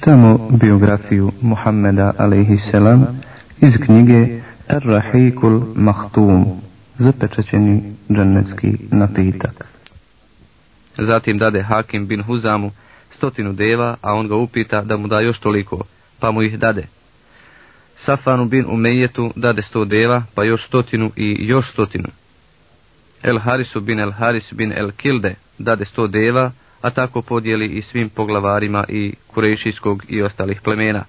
Tamo biografiju Muhammeda a.s. iz knjige Ar-Rahikul Mahtum, zapečećeni džennetski napitak. Zatim dade Hakim bin Huzamu stotinu deva, a on ga upita da mu da još toliko, pa mu ih dade. Safanu bin Umejetu dade sto deva, pa još stotinu i još stotinu. El Harisu bin El Haris bin El Kilde dade sto deva, a tako podijeli i svim poglavarima i kurešijskog i ostalih plemena.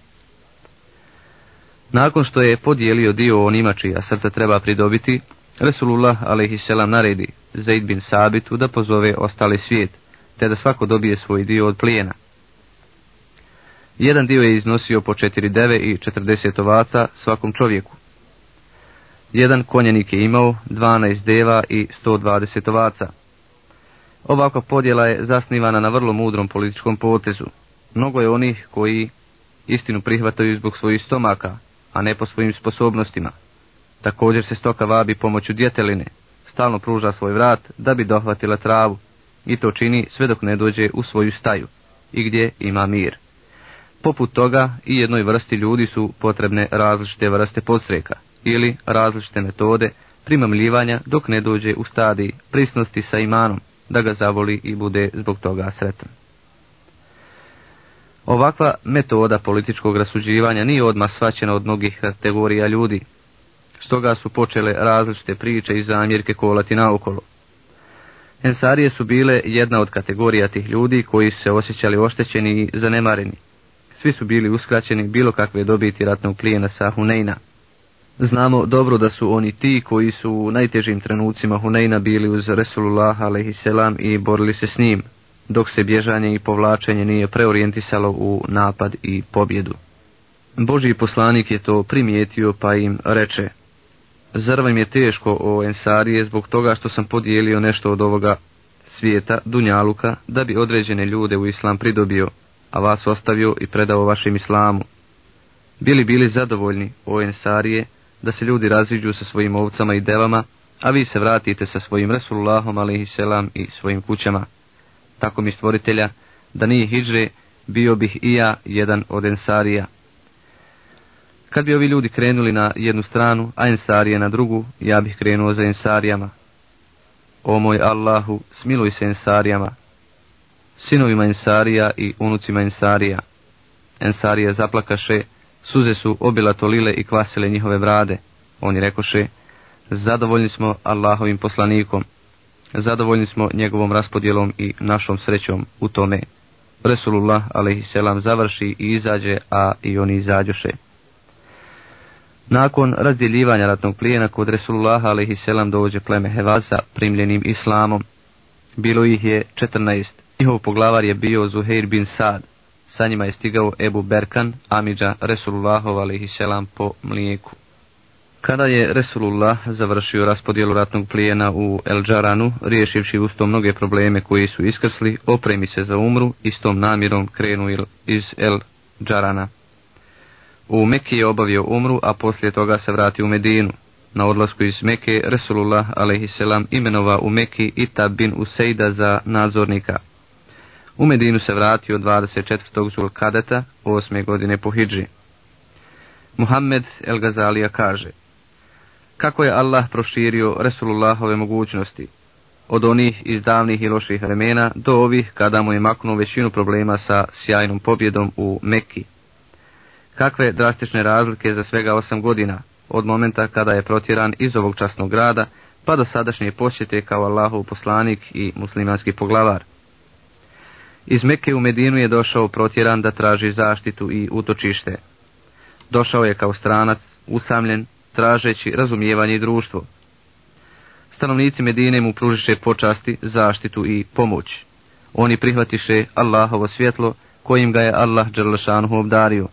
Nakon što je podijelio dio onima čija srca treba pridobiti, Resulullah a.s. naredi Zaid bin Sabitu da pozove ostali svijet, te da svako dobije svoj dio od plijena. Jedan dio je iznosio po četiri deve i četrdeset ovaca svakom čovjeku. Jedan konjenik je imao 12 deva i 120 ovaca. Ovakva podjela je zasnivana na vrlo mudrom političkom potezu. Mnogo je onih koji istinu prihvataju zbog svojih stomaka, a ne po svojim sposobnostima. Također se stoka vabi pomoću djeteline, stalno pruža svoj vrat da bi dohvatila travu i to čini sve dok ne dođe u svoju staju i gdje ima mir. Poput toga i jednoj vrsti ljudi su potrebne različite vrste podsreka ili različite metode primamljivanja dok ne dođe u stadiji prisnosti sa imanom da ga zavoli i bude zbog toga sretan. Ovakva metoda političkog rasuđivanja nije odmah svaćena od mnogih kategorija ljudi, stoga su počele različite priče i zamjerke kolati naokolo. Ensarije su bile jedna od kategorija tih ljudi koji se osjećali oštećeni i zanemareni. Svi su bili uskraćeni bilo kakve dobiti ratnog klijena sa Huneyna. Znamo dobro da su oni ti koji su u najtežim trenucima Huneyna bili uz Resulullah a.s. i borili se s njim, dok se bježanje i povlačenje nije preorijentisalo u napad i pobjedu. Božji poslanik je to primijetio pa im reče, Zar vam je teško o Ensarije zbog toga što sam podijelio nešto od ovoga svijeta, Dunjaluka, da bi određene ljude u islam pridobio, a vas ostavio i predao vašem islamu? Bili bili zadovoljni o Ensarije da se ljudi raziđu sa svojim ovcama i devama, a vi se vratite sa svojim Resulullahom a.s. i svojim kućama. Tako mi stvoritelja, da nije hiđre, bio bih i ja jedan od Ensarija. Kad bi ovi ljudi krenuli na jednu stranu, a Ensarije na drugu, ja bih krenuo za Ensarijama. O moj Allahu, smiluj se Ensarijama, sinovima Ensarija i unucima Ensarija. Ensarije zaplakaše, suze su obilatolile i kvasile njihove brade. Oni rekoše, zadovoljni smo Allahovim poslanikom, zadovoljni smo njegovom raspodjelom i našom srećom u tome. Resulullah a.s. završi i izađe, a i oni izađoše. Nakon razdjeljivanja ratnog plijena kod Resulullaha a.s. dođe pleme Hevaza primljenim islamom. Bilo ih je 14. Njihov poglavar je bio Zuhair bin Sad. Sa njima je stigao Ebu Berkan, Amidža Resulullahov a.s. po mlijeku. Kada je Resulullah završio raspodjelu ratnog plijena u El Džaranu, riješivši usto mnoge probleme koji su iskrsli, opremi se za umru i s tom namjerom krenu iz El Džarana. U Mekiji je obavio umru, a poslije toga se vratio u Medinu. Na odlasku iz Meke, Resulullah a.s. imenova u Meki Itab bin Usejda za nadzornika. U Medinu se vratio 24. Zulkadeta, 8. godine po Hidži. Muhammed El Gazalija kaže, kako je Allah proširio Resulullahove mogućnosti, od onih iz davnih i loših vremena do ovih kada mu je maknuo većinu problema sa sjajnom pobjedom u Mekki. Kakve drastične razlike za svega osam godina, od momenta kada je protjeran iz ovog časnog grada, pa do sadašnje posjete kao Allahov poslanik i muslimanski poglavar. Iz Mekke u Medinu je došao protjeran da traži zaštitu i utočište. Došao je kao stranac, usamljen, tražeći razumijevanje i društvo. Stanovnici Medine mu pružiše počasti, zaštitu i pomoć. Oni prihvatiše Allahovo svjetlo, kojim ga je Allah Đerlašanuhu obdario.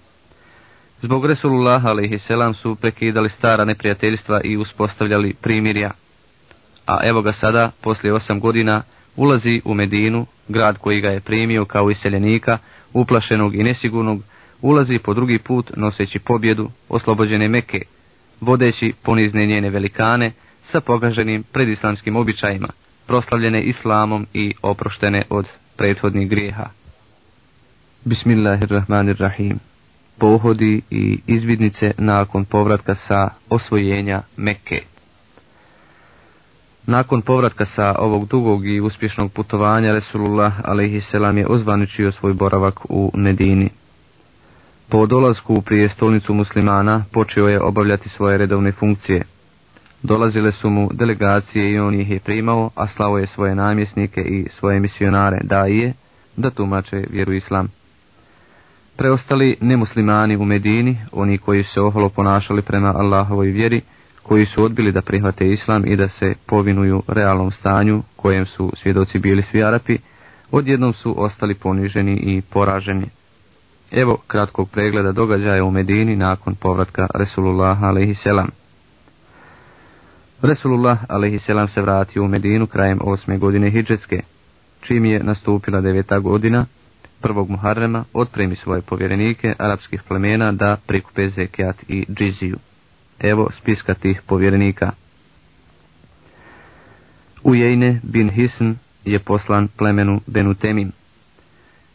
Zbog Resulullah a.s. su prekidali stara neprijateljstva i uspostavljali primirja. A evo ga sada, poslije osam godina, ulazi u Medinu, grad koji ga je primio kao iseljenika, uplašenog i nesigurnog, ulazi po drugi put noseći pobjedu oslobođene Meke, vodeći ponizne njene velikane sa pogaženim predislamskim običajima, proslavljene islamom i oproštene od prethodnih grijeha. Bismillahirrahmanirrahim. Pohodi i izvidnice nakon povratka sa osvojenja Mekke. Nakon povratka sa ovog dugog i uspješnog putovanja Resulullah a.s. je ozvaničio svoj boravak u Medini. Po dolasku u prijestolnicu muslimana počeo je obavljati svoje redovne funkcije. Dolazile su mu delegacije i on ih je primao, a slavo je svoje namjesnike i svoje misionare daije da tumače vjeru islam. Preostali nemuslimani u Medini, oni koji se oholo ponašali prema Allahovoj vjeri, koji su odbili da prihvate islam i da se povinuju realnom stanju kojem su svjedoci bili svi Arapi, odjednom su ostali poniženi i poraženi. Evo kratkog pregleda događaja u Medini nakon povratka Resulullah a.s. Resulullah a.s. se vratio u Medinu krajem osme godine Hidžetske, čim je nastupila deveta godina, prvog Muharrema otpremi svoje povjerenike arapskih plemena da prikupe zekijat i džiziju. Evo spiska tih povjerenika. Ujejne bin Hisn je poslan plemenu Benutemim.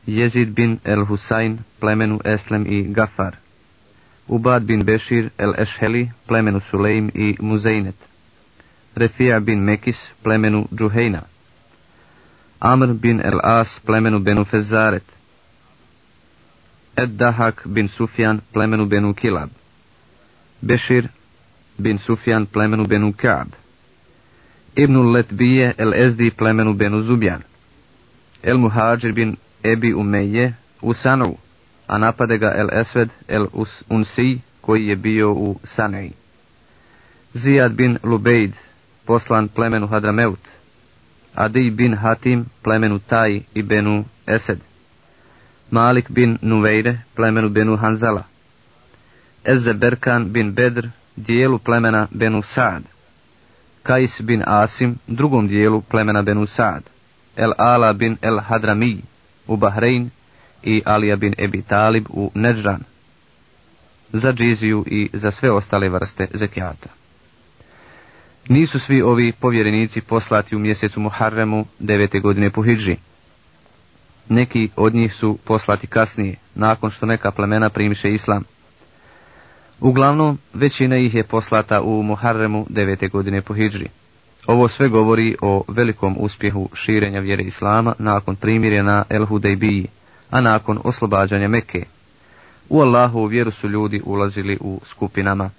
Jezid bin el Husayn plemenu Eslem i Gafar. Ubad bin Bešir el Ešheli plemenu Sulejm i Muzejnet. Refija bin Mekis plemenu Džuhejna. Amr bin el As plemenu Benu Fezaret. Ed Dahak bin Sufjan plemenu Benu Kilab. Bešir bin Sufjan plemenu Benu Kaab. Ibnul Letbije el Ezdi plemenu Benu Zubjan. El Muhađir bin Ebi Umeje u Sanovu, a napade ga El Esved El Unsi koji je bio u Saneji. Zijad bin Lubejd, poslan plemenu Hadrameut. Adi bin Hatim, plemenu Taj i Benu Esed. Malik bin Nuveire, plemenu Benu Hanzala. Berkan bin Bedr, dijelu plemena Benu Saad. Kais bin Asim, drugom dijelu plemena Benu Saad. El Ala bin El Hadrami, u Bahrein i Alija bin Ebi Talib u Neđran za džiziju i za sve ostale vrste zekijata. Nisu svi ovi povjerenici poslati u mjesecu Muharremu devete godine po Hidži. Neki od njih su poslati kasnije, nakon što neka plemena primiše islam. Uglavnom, većina ih je poslata u Muharremu devete godine po Hidži. Ovo sve govori o velikom uspjehu širenja vjere Islama nakon primirja na El Hudejbiji, a nakon oslobađanja Mekke. U Allahu vjeru su ljudi ulazili u skupinama.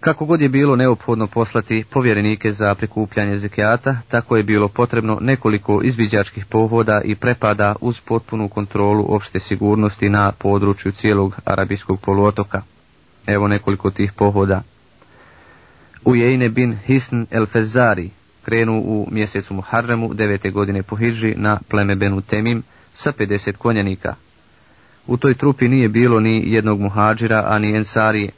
Kako god je bilo neophodno poslati povjerenike za prikupljanje zekijata, tako je bilo potrebno nekoliko izviđačkih pohoda i prepada uz potpunu kontrolu opšte sigurnosti na području cijelog arabijskog poluotoka. Evo nekoliko tih pohoda. Ujejne bin Hisn el Fezari krenu u mjesecu Muharremu devete godine po Hidži na pleme Benu Temim sa 50 konjanika. U toj trupi nije bilo ni jednog muhađira, a ni ensarije.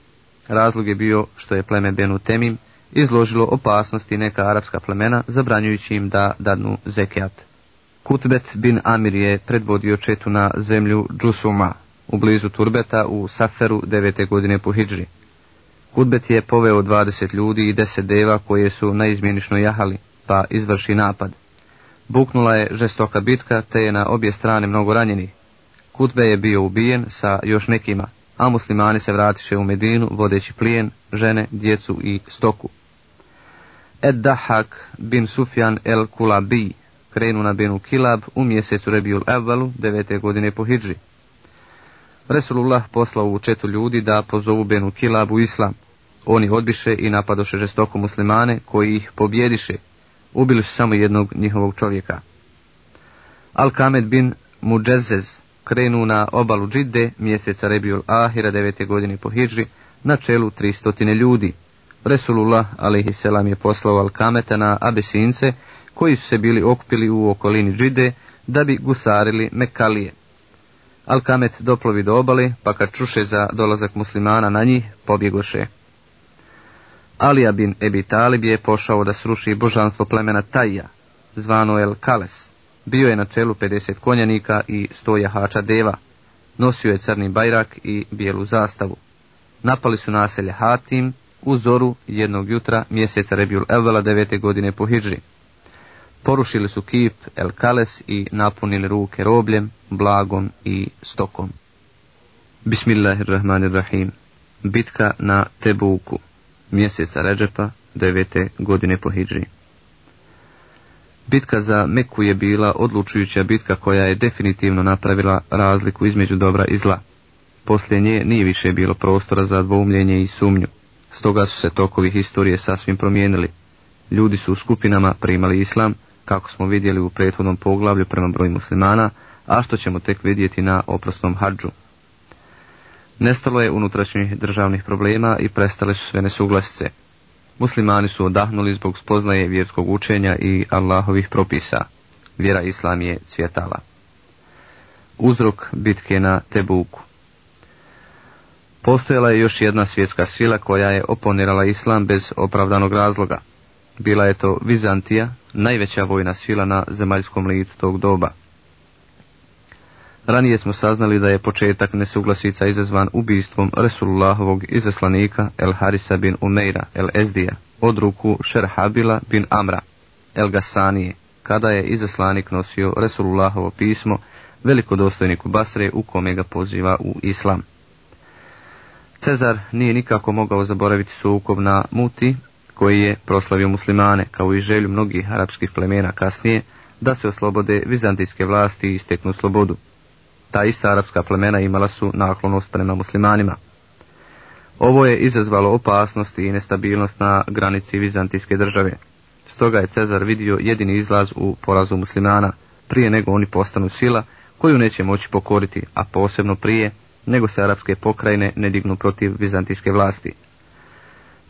Razlog je bio što je pleme Benu Temim izložilo opasnosti neka arapska plemena, zabranjujući im da dadnu zekijat. Kutbet bin Amir je predvodio četu na zemlju Džusuma, u blizu Turbeta u Saferu devete godine po Hidži. Kudbet je poveo dvadeset ljudi i deset deva koje su naizmjenično jahali, pa izvrši napad. Buknula je žestoka bitka, te je na obje strane mnogo ranjenih. Kutbe je bio ubijen sa još nekima, a muslimani se vratiše u Medinu, vodeći plijen, žene, djecu i stoku. Ed Dahak bin Sufjan el Kulabi krenu na Benu Kilab u mjesecu Rebijul Evvalu, devete godine po Hidži. Resulullah poslao u četu ljudi da pozovu Benu Kilabu islam. Oni odbiše i napadoše žestoko muslimane koji ih pobjediše. Ubili su samo jednog njihovog čovjeka. Al-Kamed bin Muđezez krenu na obalu Džidde mjeseca Rebiul Ahira devete godine po Hidži na čelu tristotine ljudi. Resulullah a.s. je poslao Al-Kameta na Abesince koji su se bili okupili u okolini Džide da bi gusarili Mekalije. Alkamet doplovi do obale, pa kad čuše za dolazak muslimana na njih, pobjegoše. Alija bin Ebi Talib je pošao da sruši božanstvo plemena Tajja, zvano El Kales. Bio je na čelu 50 konjanika i sto jahača deva. Nosio je crni bajrak i bijelu zastavu. Napali su naselje Hatim u zoru jednog jutra mjeseca Rebjul Evvela devete godine po Hidži. Porušili su kip El Kales i napunili ruke robljem, blagom i stokom. Bismillahirrahmanirrahim. Bitka na Tebuku, mjeseca Ređepa, devete godine po Hidži. Bitka za Meku je bila odlučujuća bitka koja je definitivno napravila razliku između dobra i zla. Poslije nje nije više bilo prostora za dvoumljenje i sumnju. Stoga su se tokovi historije sasvim promijenili. Ljudi su u skupinama primali islam, kako smo vidjeli u prethodnom poglavlju prema broju muslimana, a što ćemo tek vidjeti na oprosnom hađu. Nestalo je unutrašnjih državnih problema i prestale su sve nesuglasice. Muslimani su odahnuli zbog spoznaje vjerskog učenja i Allahovih propisa. Vjera Islam je cvjetala. Uzrok bitke na Tebuku Postojala je još jedna svjetska sila koja je oponirala Islam bez opravdanog razloga. Bila je to Vizantija, najveća vojna sila na zemaljskom licu tog doba. Ranije smo saznali da je početak nesuglasica izazvan ubijstvom Resulullahovog izaslanika El Harisa bin Umeira El Ezdija od ruku Šerhabila bin Amra El Gasanije, kada je izaslanik nosio Resulullahovo pismo velikodostojniku Basre u kome ga poziva u islam. Cezar nije nikako mogao zaboraviti sukob na Muti, koji je proslavio muslimane, kao i želju mnogih arapskih plemena kasnije, da se oslobode vizantijske vlasti i steknu slobodu. Ta ista arapska plemena imala su naklonost prema muslimanima. Ovo je izazvalo opasnost i nestabilnost na granici vizantijske države. Stoga je Cezar vidio jedini izlaz u porazu muslimana, prije nego oni postanu sila koju neće moći pokoriti, a posebno prije nego se arapske pokrajine ne dignu protiv vizantijske vlasti.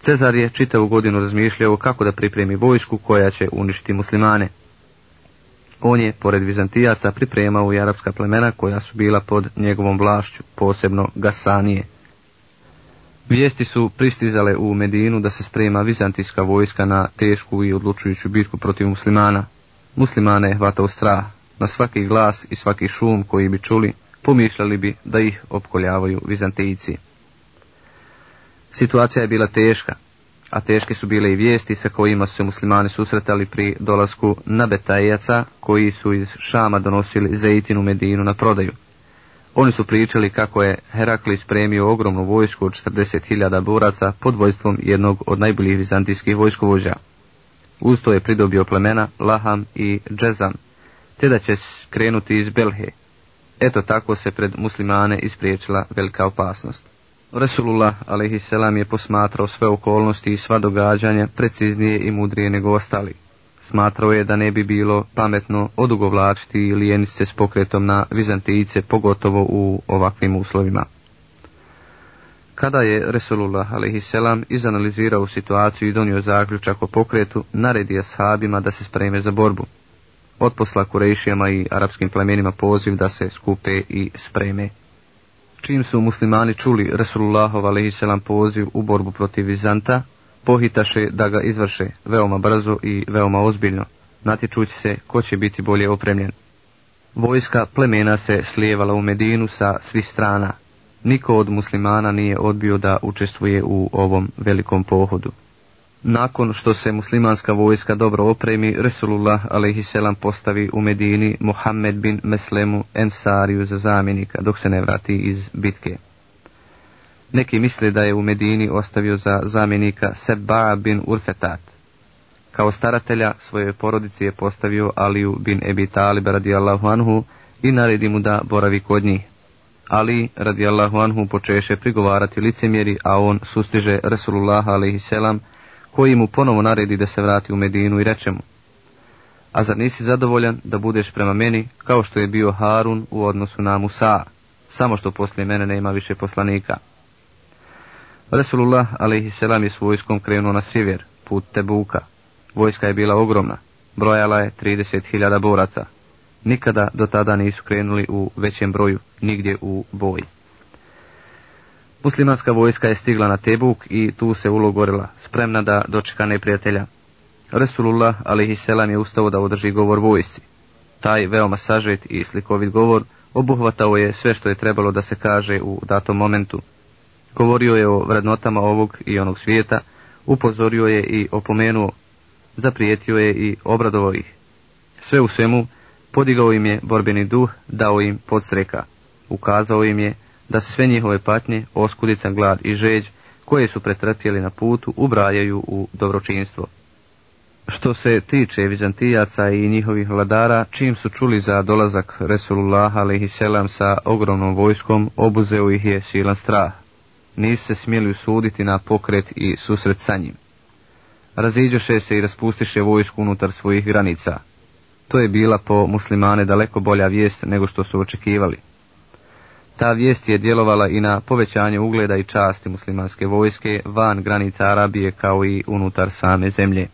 Cezar je čitavu godinu razmišljao kako da pripremi vojsku koja će uništiti muslimane. On je, pored Vizantijaca, pripremao i arapska plemena koja su bila pod njegovom vlašću, posebno Gasanije. Vijesti su pristizale u Medinu da se sprema vizantijska vojska na tešku i odlučujuću bitku protiv muslimana. Muslimane je hvatao strah, na svaki glas i svaki šum koji bi čuli, pomišljali bi da ih opkoljavaju Vizantijci. Situacija je bila teška, a teške su bile i vijesti sa kojima su muslimani susretali pri dolasku nabetajaca koji su iz Šama donosili zejtinu Medinu na prodaju. Oni su pričali kako je Herakli spremio ogromnu vojsku od 40.000 boraca pod vojstvom jednog od najboljih vizantijskih vojskovođa. Uz to je pridobio plemena Laham i Džezan, te da će krenuti iz Belhe. Eto tako se pred muslimane ispriječila velika opasnost. Resulullah a.s. je posmatrao sve okolnosti i sva događanja preciznije i mudrije nego ostali. Smatrao je da ne bi bilo pametno odugovlačiti se s pokretom na Vizantijice, pogotovo u ovakvim uslovima. Kada je Resulullah a.s. izanalizirao situaciju i donio zaključak o pokretu, naredio sahabima da se spreme za borbu. Otposla Kurejšijama i arapskim plemenima poziv da se skupe i spreme. Čim su muslimani čuli Resulullahov a.s. poziv u borbu protiv Vizanta, pohitaše da ga izvrše veoma brzo i veoma ozbiljno, natječući se ko će biti bolje opremljen. Vojska plemena se slijevala u Medinu sa svih strana. Niko od muslimana nije odbio da učestvuje u ovom velikom pohodu. Nakon što se muslimanska vojska dobro opremi, Resulullah a.s. postavi u Medini Muhammed bin Meslemu Ensariju za zamjenika dok se ne vrati iz bitke. Neki misle da je u Medini ostavio za zamjenika Seba bin Urfetat. Kao staratelja svoje porodice je postavio Aliju bin Ebi Talib radijallahu anhu i naredi mu da boravi kod njih. Ali radijallahu anhu počeše prigovarati licemjeri, a on sustiže Resulullah a.s koji mu ponovo naredi da se vrati u Medinu i reče mu, a zar nisi zadovoljan da budeš prema meni kao što je bio Harun u odnosu na Musa, samo što poslije mene nema više poslanika. Resulullah a.s. je s vojskom krenuo na sjever, put Tebuka. Vojska je bila ogromna, brojala je 30.000 boraca. Nikada do tada nisu krenuli u većem broju, nigdje u boj. Muslimanska vojska je stigla na Tebuk i tu se ulogorila, spremna da dočeka neprijatelja. Resulullah selam je ustao da održi govor vojsci. Taj veoma sažet i slikovit govor obuhvatao je sve što je trebalo da se kaže u datom momentu. Govorio je o vrednotama ovog i onog svijeta, upozorio je i opomenuo, zaprijetio je i obradovao ih. Sve u svemu, podigao im je borbeni duh, dao im podstreka. Ukazao im je da se sve njihove patnje, oskudica, glad i žeđ, koje su pretrpjeli na putu, ubrajaju u dobročinstvo. Što se tiče Vizantijaca i njihovih vladara, čim su čuli za dolazak Resulullah a.s. sa ogromnom vojskom, obuzeo ih je silan strah. Nisu se smjeli usuditi na pokret i susret sa njim. Raziđoše se i raspustiše vojsku unutar svojih granica. To je bila po muslimane daleko bolja vijest nego što su očekivali. Ta vijest je djelovala i na povećanje ugleda i časti muslimanske vojske van granica Arabije kao i unutar same zemlje.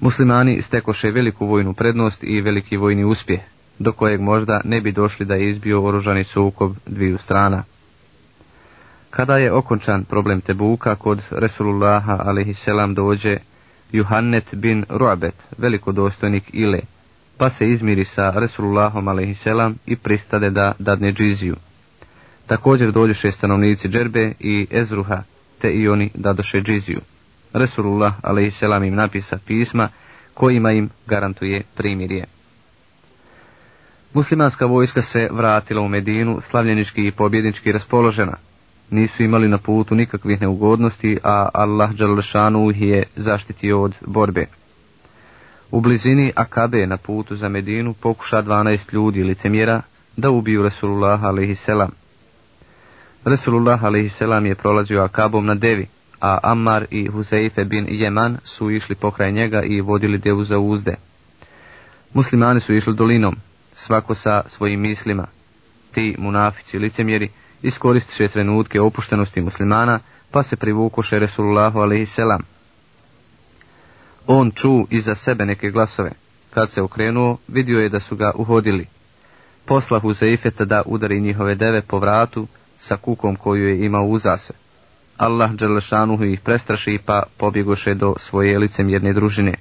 Muslimani stekoše veliku vojnu prednost i veliki vojni uspjeh, do kojeg možda ne bi došli da je izbio oružani sukob dviju strana. Kada je okončan problem Tebuka, kod Resulullaha a.s. dođe Juhannet bin Ruabet, velikodostojnik Ile, pa se izmiri sa Resulullahom a.s. i pristade da dadne džiziju. Također dođeše stanovnici Džerbe i Ezruha, te i oni dadoše džiziju. Resulullah a.s. im napisa pisma kojima im garantuje primirje. Muslimanska vojska se vratila u Medinu slavljenički i pobjednički raspoložena. Nisu imali na putu nikakvih neugodnosti, a Allah Đalešanu ih je zaštitio od borbe. U blizini Akabe na putu za Medinu pokuša 12 ljudi licemjera da ubiju Resulullah a.s. Resulullah a.s. je prolazio Akabom na devi, a Ammar i Huzeife bin Jeman su išli pokraj njega i vodili devu za uzde. Muslimani su išli dolinom, svako sa svojim mislima. Ti munafici licemjeri iskoristiše trenutke opuštenosti muslimana, pa se privukoše Resulullahu a.s. On ču iza sebe neke glasove. Kad se okrenuo, vidio je da su ga uhodili. Posla Huzeifeta da udari njihove deve po vratu sa kukom koju je imao uzase. Allah Đelešanuhu ih prestraši pa pobjegoše do svoje licemjerne družine.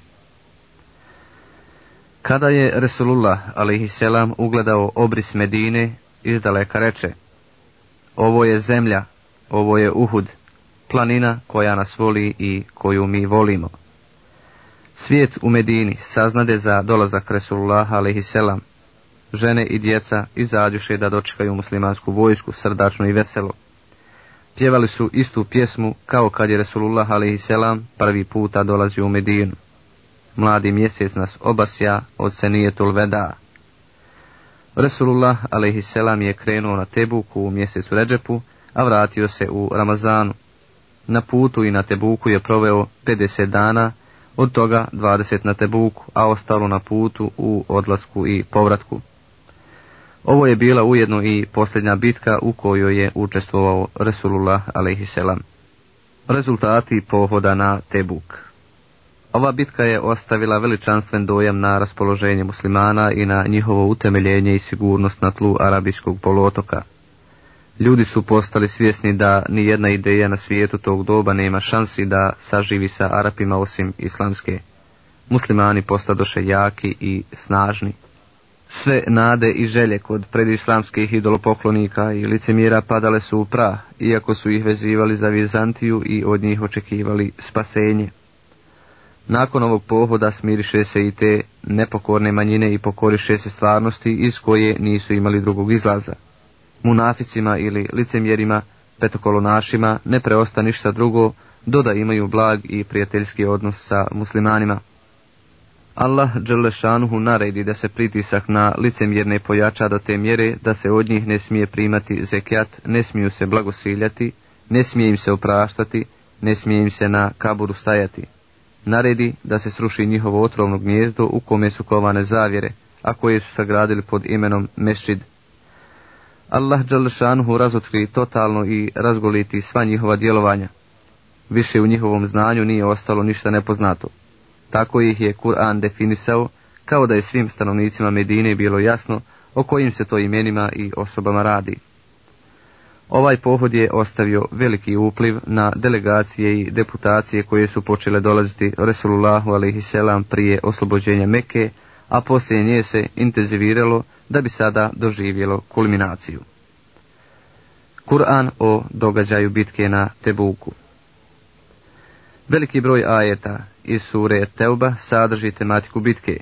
Kada je Resulullah a.s. ugledao obris Medine, izdaleka reče, ovo je zemlja, ovo je Uhud, planina koja nas voli i koju mi volimo. Svijet u Medini saznade za dolazak Resulullah a.s. Žene i djeca izađuše da dočekaju muslimansku vojsku srdačno i veselo. Pjevali su istu pjesmu kao kad je Resulullah a.s. prvi puta dolazio u Medinu. Mladi mjesec nas obasja od senijetul veda. Resulullah a.s. je krenuo na Tebuku u mjesecu Ređepu, a vratio se u Ramazanu. Na putu i na Tebuku je proveo 50 dana, od toga 20 na Tebuku, a ostalo na putu u odlasku i povratku. Ovo je bila ujedno i posljednja bitka u kojoj je učestvovao Resulullah a.s. Rezultati pohoda na Tebuk Ova bitka je ostavila veličanstven dojam na raspoloženje muslimana i na njihovo utemeljenje i sigurnost na tlu arabijskog poluotoka. Ljudi su postali svjesni da ni jedna ideja na svijetu tog doba nema šansi da saživi sa Arapima osim islamske. Muslimani postadoše jaki i snažni. Sve nade i želje kod predislamskih idolopoklonika i licemjera padale su u prah, iako su ih vezivali za Vizantiju i od njih očekivali spasenje. Nakon ovog pohoda smiriše se i te nepokorne manjine i pokoriše se stvarnosti iz koje nisu imali drugog izlaza. Munaficima ili licemjerima, petokolonašima ne preosta ništa drugo, do da imaju blag i prijateljski odnos sa muslimanima. Allah Đelešanuhu naredi da se pritisak na licemjerne pojača do te mjere da se od njih ne smije primati zekijat, ne smiju se blagosiljati, ne smije im se opraštati, ne smije im se na kaburu stajati. Naredi da se sruši njihovo otrovno gnjezdo u kome su kovane zavjere, a koje su sagradili pod imenom Mešćid. Allah Đalešanuhu razotkri totalno i razgoliti sva njihova djelovanja. Više u njihovom znanju nije ostalo ništa nepoznato. Tako ih je Kur'an definisao, kao da je svim stanovnicima Medine bilo jasno o kojim se to imenima i osobama radi. Ovaj pohod je ostavio veliki upliv na delegacije i deputacije koje su počele dolaziti Resulullahu a.s. prije oslobođenja Meke, a poslije nje se intenziviralo da bi sada doživjelo kulminaciju. Kur'an o događaju bitke na Tebuku Veliki broj ajeta iz sure Teuba sadrži tematiku bitke.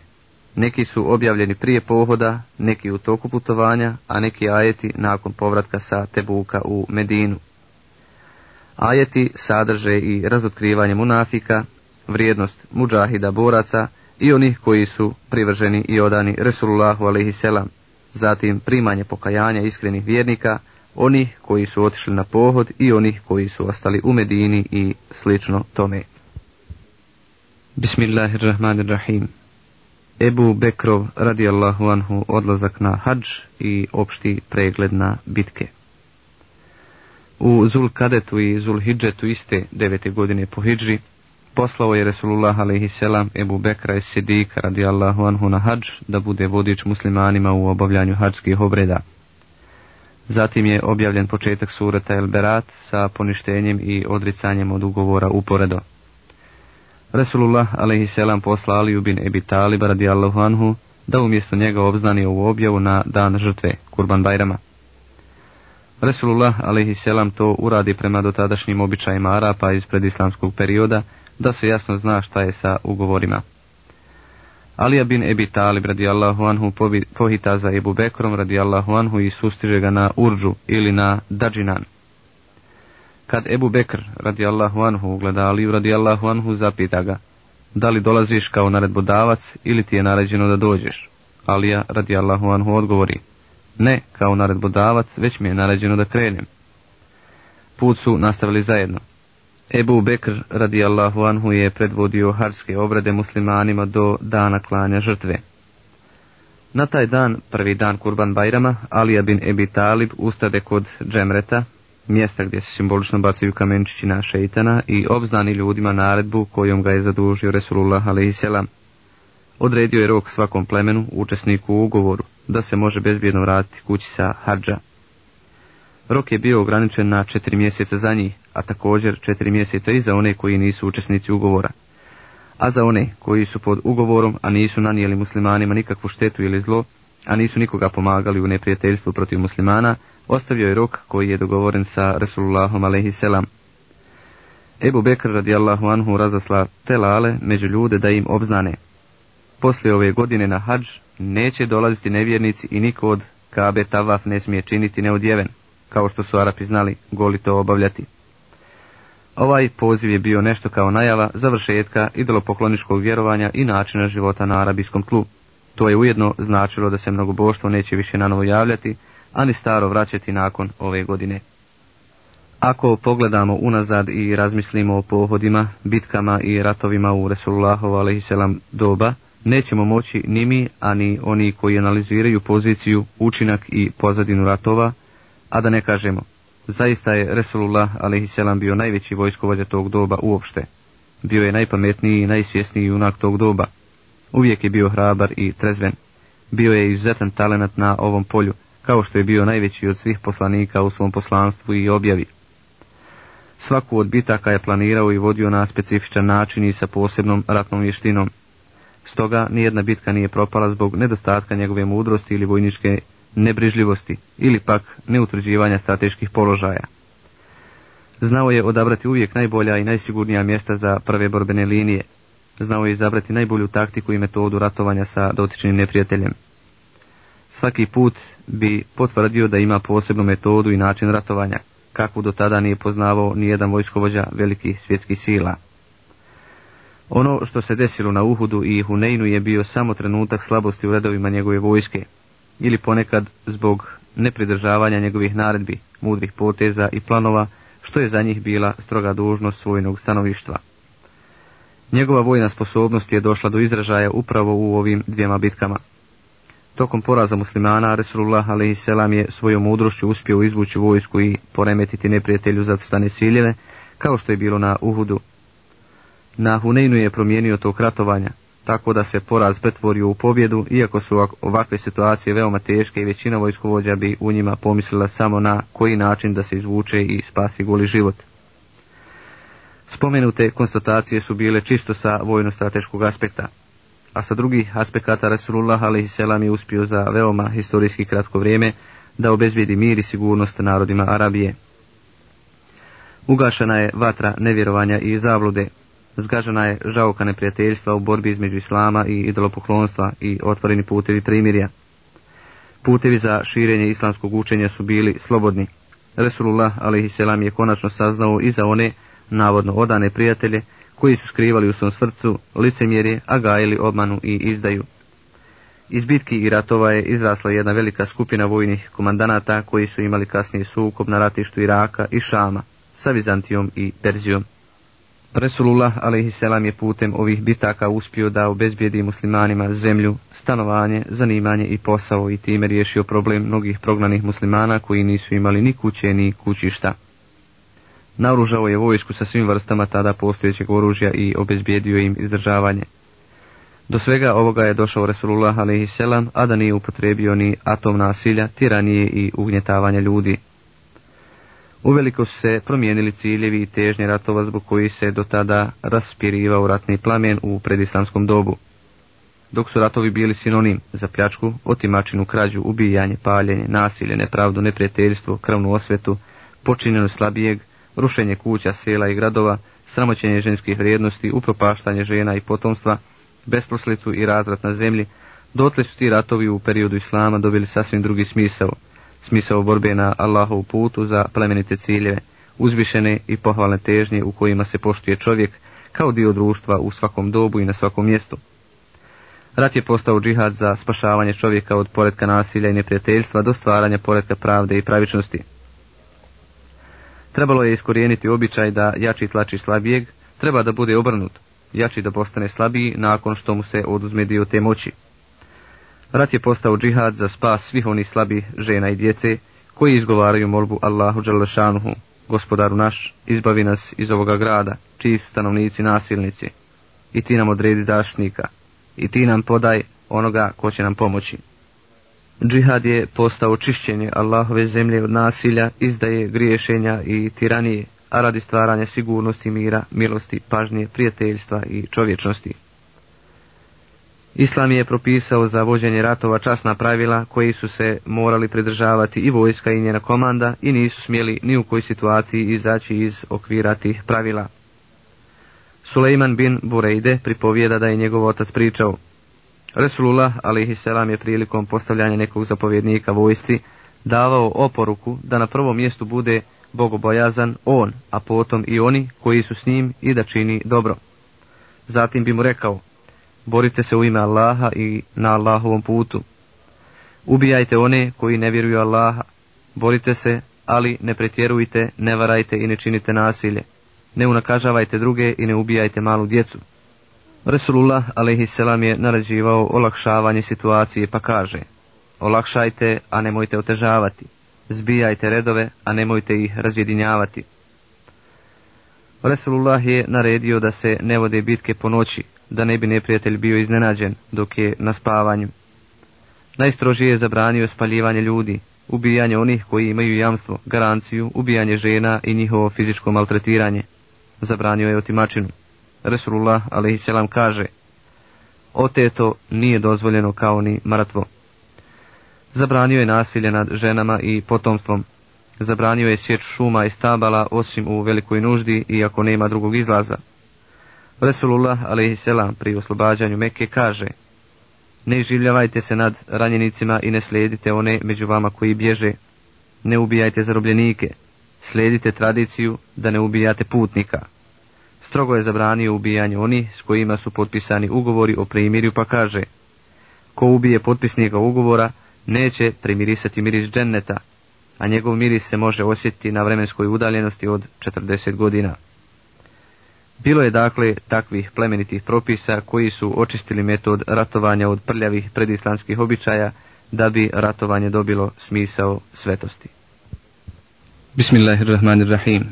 Neki su objavljeni prije pohoda, neki u toku putovanja, a neki ajeti nakon povratka sa Tebuka u Medinu. Ajeti sadrže i razotkrivanje munafika, vrijednost muđahida boraca i onih koji su privrženi i odani Resulullahu a.s. Zatim primanje pokajanja iskrenih vjernika, onih koji su otišli na pohod i onih koji su ostali u Medini i slično tome. Bismillahirrahmanirrahim. Ebu Bekrov radijallahu anhu odlazak na hadž i opšti pregled na bitke. U Zul Kadetu i Zul Hidžetu iste devete godine po Hidži poslao je Resulullah a.s. Ebu Bekra i Sidika radijallahu anhu na hadž da bude vodič muslimanima u obavljanju hadžskih obreda. Zatim je objavljen početak surata El Berat sa poništenjem i odricanjem od ugovora uporedo. Resulullah a.s. posla Aliju bin Ebi Talib radijallahu anhu da umjesto njega obznani ovu objavu na dan žrtve, Kurban Bajrama. Resulullah a.s. to uradi prema dotadašnjim običajima Arapa iz predislamskog perioda, da se jasno zna šta je sa ugovorima. Alija bin Ebi Talib radijallahu anhu pohita za Ebu Bekrom radijallahu anhu i sustiže ga na Urđu ili na Dađinan. Kad Ebu Bekr radijallahu anhu ugleda Aliju radijallahu anhu zapita ga, da li dolaziš kao naredbodavac ili ti je naređeno da dođeš? Alija radijallahu anhu odgovori, ne kao naredbodavac, već mi je naređeno da krenem. Put su nastavili zajedno. Ebu Bekr radijallahu anhu je predvodio harske obrade muslimanima do dana klanja žrtve. Na taj dan, prvi dan Kurban Bajrama, Alija bin Ebi Talib ustade kod Džemreta, mjesta gdje se simbolično bacaju kamenčići na šeitana i obznani ljudima naredbu kojom ga je zadužio Resulullah a.s. Odredio je rok svakom plemenu, učesniku u ugovoru, da se može bezbjedno vratiti kući sa hađa. Rok je bio ograničen na četiri mjeseca za njih, a također četiri mjeseca i za one koji nisu učesnici ugovora. A za one koji su pod ugovorom, a nisu nanijeli muslimanima nikakvu štetu ili zlo, a nisu nikoga pomagali u neprijateljstvu protiv muslimana, ostavio je rok koji je dogovoren sa Resulullahom a.s. Ebu Bekr radijallahu anhu razasla telale među ljude da im obznane. Poslije ove godine na hađ neće dolaziti nevjernici i niko od Kabe Tavaf ne smije činiti neodjeven, kao što su Arapi znali goli to obavljati. Ovaj poziv je bio nešto kao najava završetka idolopokloničkog vjerovanja i načina života na arabijskom tlu. To je ujedno značilo da se mnogoboštvo neće više nanovo javljati, ani staro vraćati nakon ove godine. Ako pogledamo unazad i razmislimo o pohodima, bitkama i ratovima u Resulullahov a.s. doba, nećemo moći ni mi, ani oni koji analiziraju poziciju, učinak i pozadinu ratova, a da ne kažemo, zaista je Resulullah a.s. bio najveći vojskovođa tog doba uopšte. Bio je najpametniji i najsvjesniji junak tog doba. Uvijek je bio hrabar i trezven. Bio je izuzetan talenat na ovom polju, kao što je bio najveći od svih poslanika u svom poslanstvu i objavi. Svaku od bitaka je planirao i vodio na specifičan način i sa posebnom ratnom vještinom. Stoga nijedna bitka nije propala zbog nedostatka njegove mudrosti ili vojničke nebrižljivosti ili pak neutvrđivanja strateških položaja. Znao je odabrati uvijek najbolja i najsigurnija mjesta za prve borbene linije. Znao je izabrati najbolju taktiku i metodu ratovanja sa dotičnim neprijateljem. Svaki put bi potvrdio da ima posebnu metodu i način ratovanja, kakvu do tada nije poznavao nijedan vojskovođa velikih svjetskih sila. Ono što se desilo na Uhudu i Huneinu je bio samo trenutak slabosti u redovima njegove vojske, ili ponekad zbog nepridržavanja njegovih naredbi, mudrih poteza i planova, što je za njih bila stroga dužnost svojnog stanovištva. Njegova vojna sposobnost je došla do izražaja upravo u ovim dvijema bitkama. Tokom poraza muslimana, Resulullah a.s. je svojom mudrošću uspio izvući vojsku i poremetiti neprijatelju zacrstane ciljeve, kao što je bilo na Uhudu. Na Huneinu je promijenio to kratovanja, tako da se poraz pretvorio u pobjedu, iako su ovakve situacije veoma teške i većina vojskovođa bi u njima pomislila samo na koji način da se izvuče i spasi goli život. Spomenute konstatacije su bile čisto sa vojno-strateškog aspekta, a sa drugih aspekata Rasulullah a.s. je uspio za veoma historijski kratko vrijeme da obezvijedi mir i sigurnost narodima Arabije. Ugašena je vatra nevjerovanja i zablude, Zgažena je žauka neprijateljstva u borbi između islama i idolopoklonstva i otvoreni putevi primirja. Putevi za širenje islamskog učenja su bili slobodni. Resulullah a.s. je konačno saznao i za one, navodno odane prijatelje, koji su skrivali u svom srcu licemjerje, a gajili obmanu i izdaju. Iz bitki i ratova je izrasla jedna velika skupina vojnih komandanata koji su imali kasnije sukob na ratištu Iraka i Šama sa Vizantijom i Perzijom. Resulullah a.s. je putem ovih bitaka uspio da obezbijedi muslimanima zemlju, stanovanje, zanimanje i posao i time riješio problem mnogih prognanih muslimana koji nisu imali ni kuće ni kućišta. Naoružao je vojsku sa svim vrstama tada postojećeg oružja i obezbijedio im izdržavanje. Do svega ovoga je došao Resulullah a.s. a da nije upotrebio ni atom nasilja, tiranije i ugnjetavanja ljudi. Uveliko su se promijenili ciljevi i težnje ratova zbog koji se do tada raspirivao ratni plamen u predislamskom dobu. Dok su ratovi bili sinonim za pljačku, otimačinu, krađu, ubijanje, paljenje, nasilje, nepravdu, neprijateljstvo, krvnu osvetu, počinjeno slabijeg, rušenje kuća, sela i gradova, sramoćenje ženskih vrijednosti, upropaštanje žena i potomstva, besposlicu i razvrat na zemlji, dotle su ti ratovi u periodu Islama dobili sasvim drugi smisao, smisao borbe na Allahovu putu za plemenite ciljeve, uzvišene i pohvalne težnje u kojima se poštuje čovjek kao dio društva u svakom dobu i na svakom mjestu. Rat je postao džihad za spašavanje čovjeka od poredka nasilja i neprijateljstva do stvaranja poredka pravde i pravičnosti. Trebalo je iskorijeniti običaj da jači tlači slabijeg, treba da bude obrnut, jači da postane slabiji nakon što mu se oduzme dio te moći. Rat je postao džihad za spas svih onih slabih žena i djece koji izgovaraju molbu Allahu Đalešanuhu, gospodaru naš, izbavi nas iz ovoga grada, čiji stanovnici nasilnici, i ti nam odredi zaštnika, i ti nam podaj onoga ko će nam pomoći. Džihad je postao čišćenje Allahove zemlje od nasilja, izdaje griješenja i tiranije, a radi stvaranja sigurnosti, mira, milosti, pažnje, prijateljstva i čovječnosti. Islam je propisao za vođenje ratova časna pravila koji su se morali pridržavati i vojska i njena komanda i nisu smjeli ni u kojoj situaciji izaći iz okvira tih pravila. Suleiman bin Burejde pripovijeda da je njegov otac pričao. Resulullah a.s. je prilikom postavljanja nekog zapovjednika vojsci davao oporuku da na prvom mjestu bude bogobojazan on, a potom i oni koji su s njim i da čini dobro. Zatim bi mu rekao, borite se u ime Allaha i na Allahovom putu. Ubijajte one koji ne vjeruju Allaha, borite se, ali ne pretjerujte, ne varajte i ne činite nasilje. Ne unakažavajte druge i ne ubijajte malu djecu. Resulullah a.s. je narađivao olakšavanje situacije pa kaže Olakšajte, a nemojte otežavati. Zbijajte redove, a nemojte ih razjedinjavati. Resulullah je naredio da se ne vode bitke po noći, da ne bi neprijatelj bio iznenađen dok je na spavanju. Najstrožije je zabranio spaljivanje ljudi, ubijanje onih koji imaju jamstvo, garanciju, ubijanje žena i njihovo fizičko maltretiranje. Zabranio je otimačinu. Resulullah a.s. kaže Oteto nije dozvoljeno kao ni mrtvo. Zabranio je nasilje nad ženama i potomstvom. Zabranio je sječ šuma i stabala osim u velikoj nuždi i ako nema drugog izlaza. Resulullah a.s. pri oslobađanju Mekke kaže Ne življavajte se nad ranjenicima i ne slijedite one među vama koji bježe. Ne ubijajte zarobljenike. Slijedite tradiciju da ne ubijate putnika. Strogo je zabranio ubijanje onih s kojima su potpisani ugovori o primirju pa kaže Ko ubije potpisnika ugovora neće primirisati miris dženneta, a njegov miris se može osjetiti na vremenskoj udaljenosti od 40 godina. Bilo je dakle takvih plemenitih propisa koji su očistili metod ratovanja od prljavih predislamskih običaja da bi ratovanje dobilo smisao svetosti. Bismillahirrahmanirrahim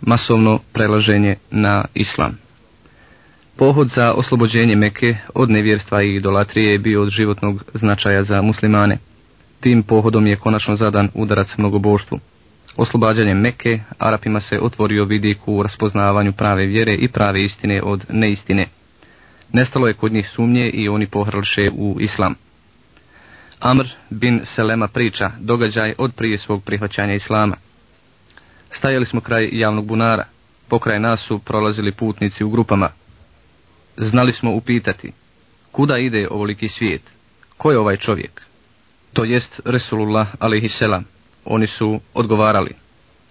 masovno prelaženje na islam. Pohod za oslobođenje Meke od nevjerstva i idolatrije je bio od životnog značaja za muslimane. Tim pohodom je konačno zadan udarac mnogoboštvu. Oslobađanjem Meke Arapima se otvorio vidik u raspoznavanju prave vjere i prave istine od neistine. Nestalo je kod njih sumnje i oni pohrlše u islam. Amr bin Selema priča događaj od prije svog prihvaćanja islama. Stajali smo kraj javnog bunara. Pokraj nas su prolazili putnici u grupama. znali smo upitati, kuda ide ovoliki svijet, ko je ovaj čovjek? To jest Resulullah a.s. Oni su odgovarali.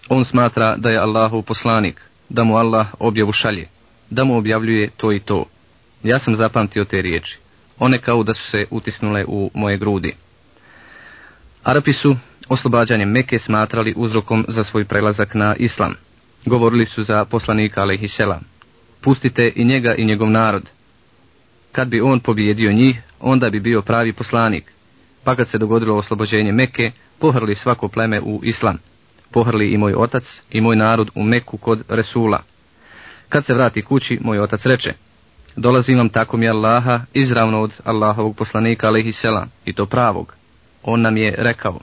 On smatra da je Allahu poslanik, da mu Allah objavu šalje, da mu objavljuje to i to. Ja sam zapamtio te riječi. One kao da su se utisnule u moje grudi. Arapi su oslobađanje Meke smatrali uzrokom za svoj prelazak na islam. Govorili su za poslanika alaihisselam. Pustite i njega i njegov narod. Kad bi on pobjedio njih, onda bi bio pravi poslanik. Pa kad se dogodilo oslobođenje Meke, pohrli svako pleme u islam. Pohrli i moj otac i moj narod u Meku kod Resula. Kad se vrati kući, moj otac reče, dolazim vam tako mi Allaha izravno od Allahovog poslanika alaihisselam i to pravog. On nam je rekao,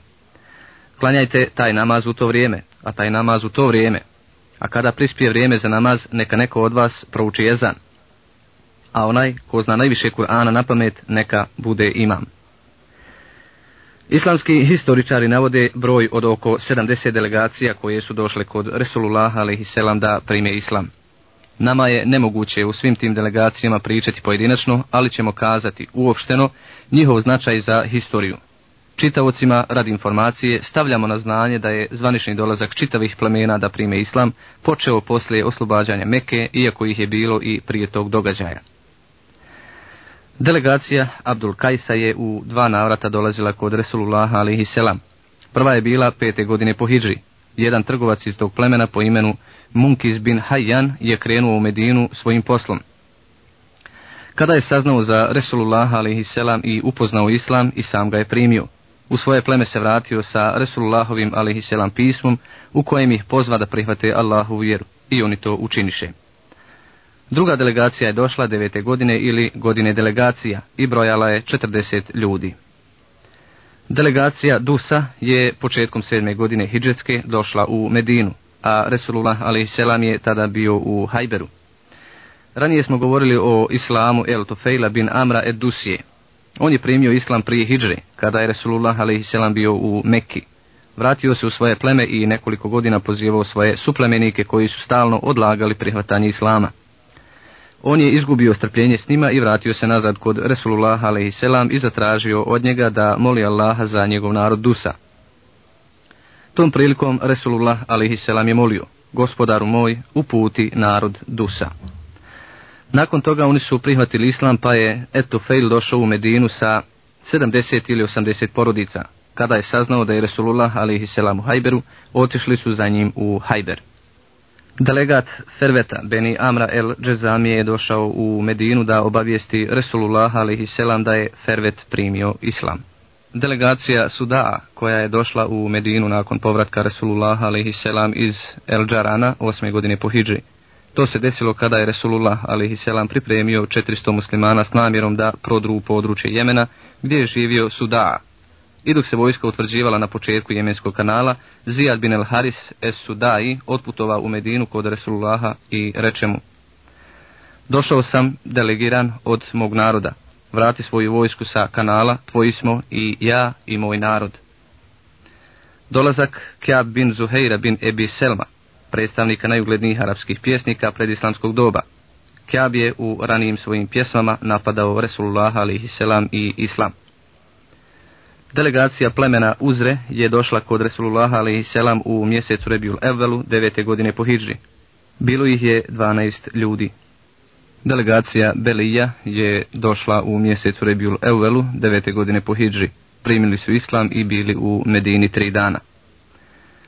klanjajte taj namaz u to vrijeme, a taj namaz u to vrijeme, a kada prispije vrijeme za namaz, neka neko od vas prouči jezan, a onaj ko zna najviše Kur'ana na pamet, neka bude imam. Islamski historičari navode broj od oko 70 delegacija koje su došle kod Resulullah a.s. da prime islam. Nama je nemoguće u svim tim delegacijama pričati pojedinačno, ali ćemo kazati uopšteno njihov značaj za historiju. Čitavocima radi informacije stavljamo na znanje da je zvanični dolazak čitavih plemena da prime islam počeo poslije oslobađanja Meke, iako ih je bilo i prije tog događaja. Delegacija Abdul Kajsa je u dva navrata dolazila kod Resulullah alihi selam. Prva je bila pete godine po Hidži. Jedan trgovac iz tog plemena po imenu Munkiz bin Hayyan je krenuo u Medinu svojim poslom. Kada je saznao za Resulullah alihi selam i upoznao islam i sam ga je primio. U svoje pleme se vratio sa Resulullahovim alaihisselam pismom u kojem ih pozva da prihvate Allahu vjeru i oni to učiniše. Druga delegacija je došla devete godine ili godine delegacija i brojala je 40 ljudi. Delegacija Dusa je početkom sedme godine Hidžetske došla u Medinu, a Resulullah a.s. je tada bio u Hajberu. Ranije smo govorili o islamu El Tufejla bin Amra ed Dusije, on je primio islam prije hidže, kada je Resulullah a.s. bio u Mekki. Vratio se u svoje pleme i nekoliko godina pozivao svoje suplemenike koji su stalno odlagali prihvatanje islama. On je izgubio strpljenje s njima i vratio se nazad kod Resulullah a.s. i zatražio od njega da moli Allaha za njegov narod Dusa. Tom prilikom Resulullah a.s. je molio, gospodaru moj, uputi narod Dusa. Nakon toga oni su prihvatili islam pa je Eto Fejl došao u Medinu sa 70 ili 80 porodica. Kada je saznao da je Resulullah a.s. u Hajberu, otišli su za njim u Hajber. Delegat Ferveta Beni Amra el Džezami je došao u Medinu da obavijesti Resulullah a.s. da je Fervet primio islam. Delegacija Sudaa koja je došla u Medinu nakon povratka Resulullah a.s. iz El Džarana osme godine po Hidži. To se desilo kada je Resulullah a.s. pripremio 400 muslimana s namjerom da prodru u područje Jemena gdje je živio Sudaa. I dok se vojska utvrđivala na početku Jemenskog kanala, Zijad bin el Haris es Sudai otputova u Medinu kod Resulullaha i reče mu Došao sam delegiran od mog naroda. Vrati svoju vojsku sa kanala, tvoji smo i ja i moj narod. Dolazak Kjab bin Zuheira bin Ebi Selma predstavnika najuglednijih arapskih pjesnika predislamskog doba. Kjab je u ranijim svojim pjesmama napadao Resulullah a.s. i Islam. Delegacija plemena Uzre je došla kod Resulullah a.s. u mjesecu Rebjul Evvelu devete godine po Hidži. Bilo ih je 12 ljudi. Delegacija Belija je došla u mjesecu Rebjul Evvelu devete godine po Hidži. Primili su Islam i bili u Medini tri dana.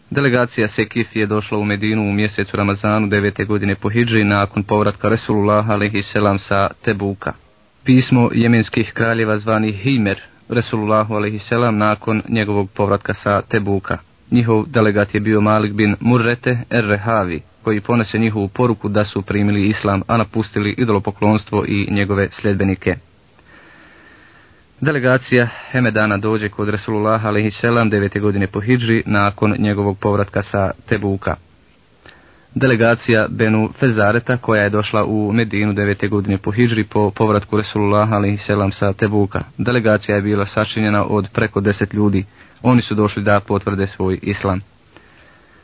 Delegacija Sekif je došla u Medinu u mjesecu Ramazanu devete godine po Hidži nakon povratka Resulullah a.s. sa Tebuka. Pismo jemenskih kraljeva zvani Himer Resulullahu a.s. nakon njegovog povratka sa Tebuka. Njihov delegat je bio Malik bin Murrete er-Rehavi, koji ponese njihovu poruku da su primili islam, a napustili idolopoklonstvo i njegove sljedbenike. Delegacija Hemedana dođe kod Resulullah a.s. devete godine po Hidži nakon njegovog povratka sa Tebuka. Delegacija Benu Fezareta koja je došla u Medinu devete godine po Hidži po povratku Resulullah a.s. sa Tebuka. Delegacija je bila sačinjena od preko deset ljudi. Oni su došli da potvrde svoj islam.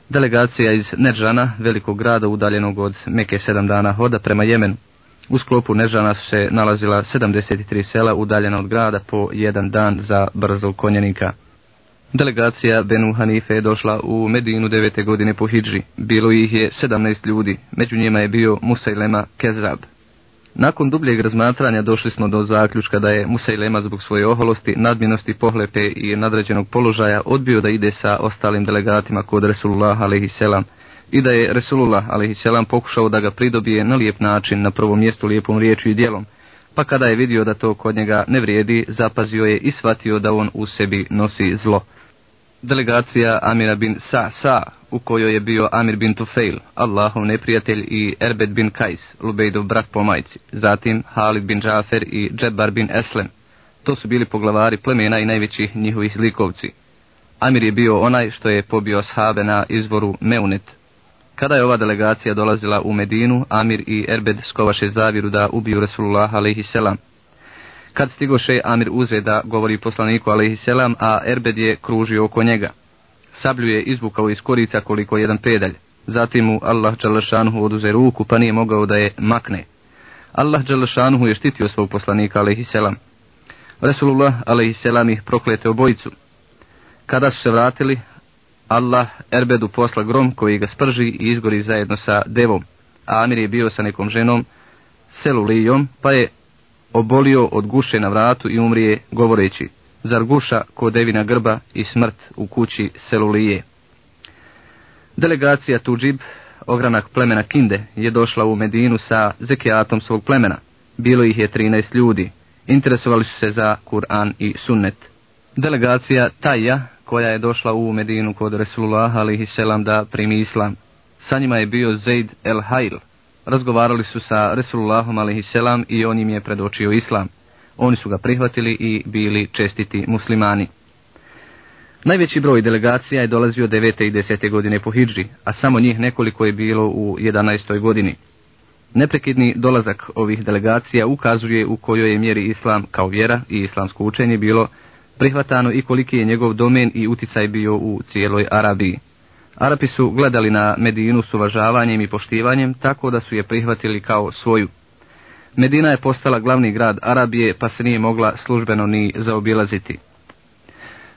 Delegacija iz Neržana, velikog grada udaljenog od Meke sedam dana hoda prema Jemenu. U sklopu Nežana su se nalazila 73 sela udaljena od grada po jedan dan za brzog konjenika. Delegacija Benu Hanife je došla u Medinu devete godine po Hidži. Bilo ih je 17 ljudi, među njima je bio Musailema Kezrab. Nakon dubljeg razmatranja došli smo do zaključka da je Musailema zbog svoje oholosti, nadmjenosti, pohlepe i nadređenog položaja odbio da ide sa ostalim delegatima kod Resulullah a.s. i da je Resulullah a.s. pokušao da ga pridobije na lijep način, na prvom mjestu lijepom riječju i djelom, pa kada je vidio da to kod njega ne vrijedi, zapazio je i shvatio da on u sebi nosi zlo. Delegacija Amira bin Sa Sa, u kojoj je bio Amir bin Tufail, Allahov neprijatelj i Erbed bin Kajs, Lubejdov brat po majci, zatim Halid bin Džafer i Džebar bin Eslem. To su bili poglavari plemena i najveći njihovih likovci. Amir je bio onaj što je pobio shabe na izvoru Meunet. Kada je ova delegacija dolazila u Medinu, Amir i Erbed skovaše zaviru da ubiju Resulullah a.s. Kad stigoše, Amir uze da govori poslaniku a.s. a Erbed je kružio oko njega. Sablju je izvukao iz korica koliko jedan pedalj. Zatim mu Allah Đalešanuhu oduze ruku pa nije mogao da je makne. Allah Đalešanuhu je štitio svog poslanika a.s. Resulullah a.s. ih proklete obojicu. Kada su se vratili, Allah Erbedu posla grom koji ga sprži i izgori zajedno sa devom. A Amir je bio sa nekom ženom, Selulijom, pa je obolio od guše na vratu i umrije govoreći, zar guša ko devina grba i smrt u kući Selulije. Delegacija Tuđib, ogranak plemena Kinde, je došla u Medinu sa zekijatom svog plemena. Bilo ih je 13 ljudi. Interesovali su se za Kur'an i Sunnet. Delegacija Tajja, koja je došla u Medinu kod Resulullah alihi selam da primi islam. Sa njima je bio Zaid el Hail. Razgovarali su sa Resulullahom selam i on im je predočio islam. Oni su ga prihvatili i bili čestiti muslimani. Najveći broj delegacija je dolazio 9. i 10. godine po Hidži, a samo njih nekoliko je bilo u 11. godini. Neprekidni dolazak ovih delegacija ukazuje u kojoj je mjeri islam kao vjera i islamsko učenje bilo prihvatano i koliki je njegov domen i uticaj bio u cijeloj Arabiji. Arapi su gledali na Medinu s uvažavanjem i poštivanjem tako da su je prihvatili kao svoju. Medina je postala glavni grad Arabije pa se nije mogla službeno ni zaobilaziti.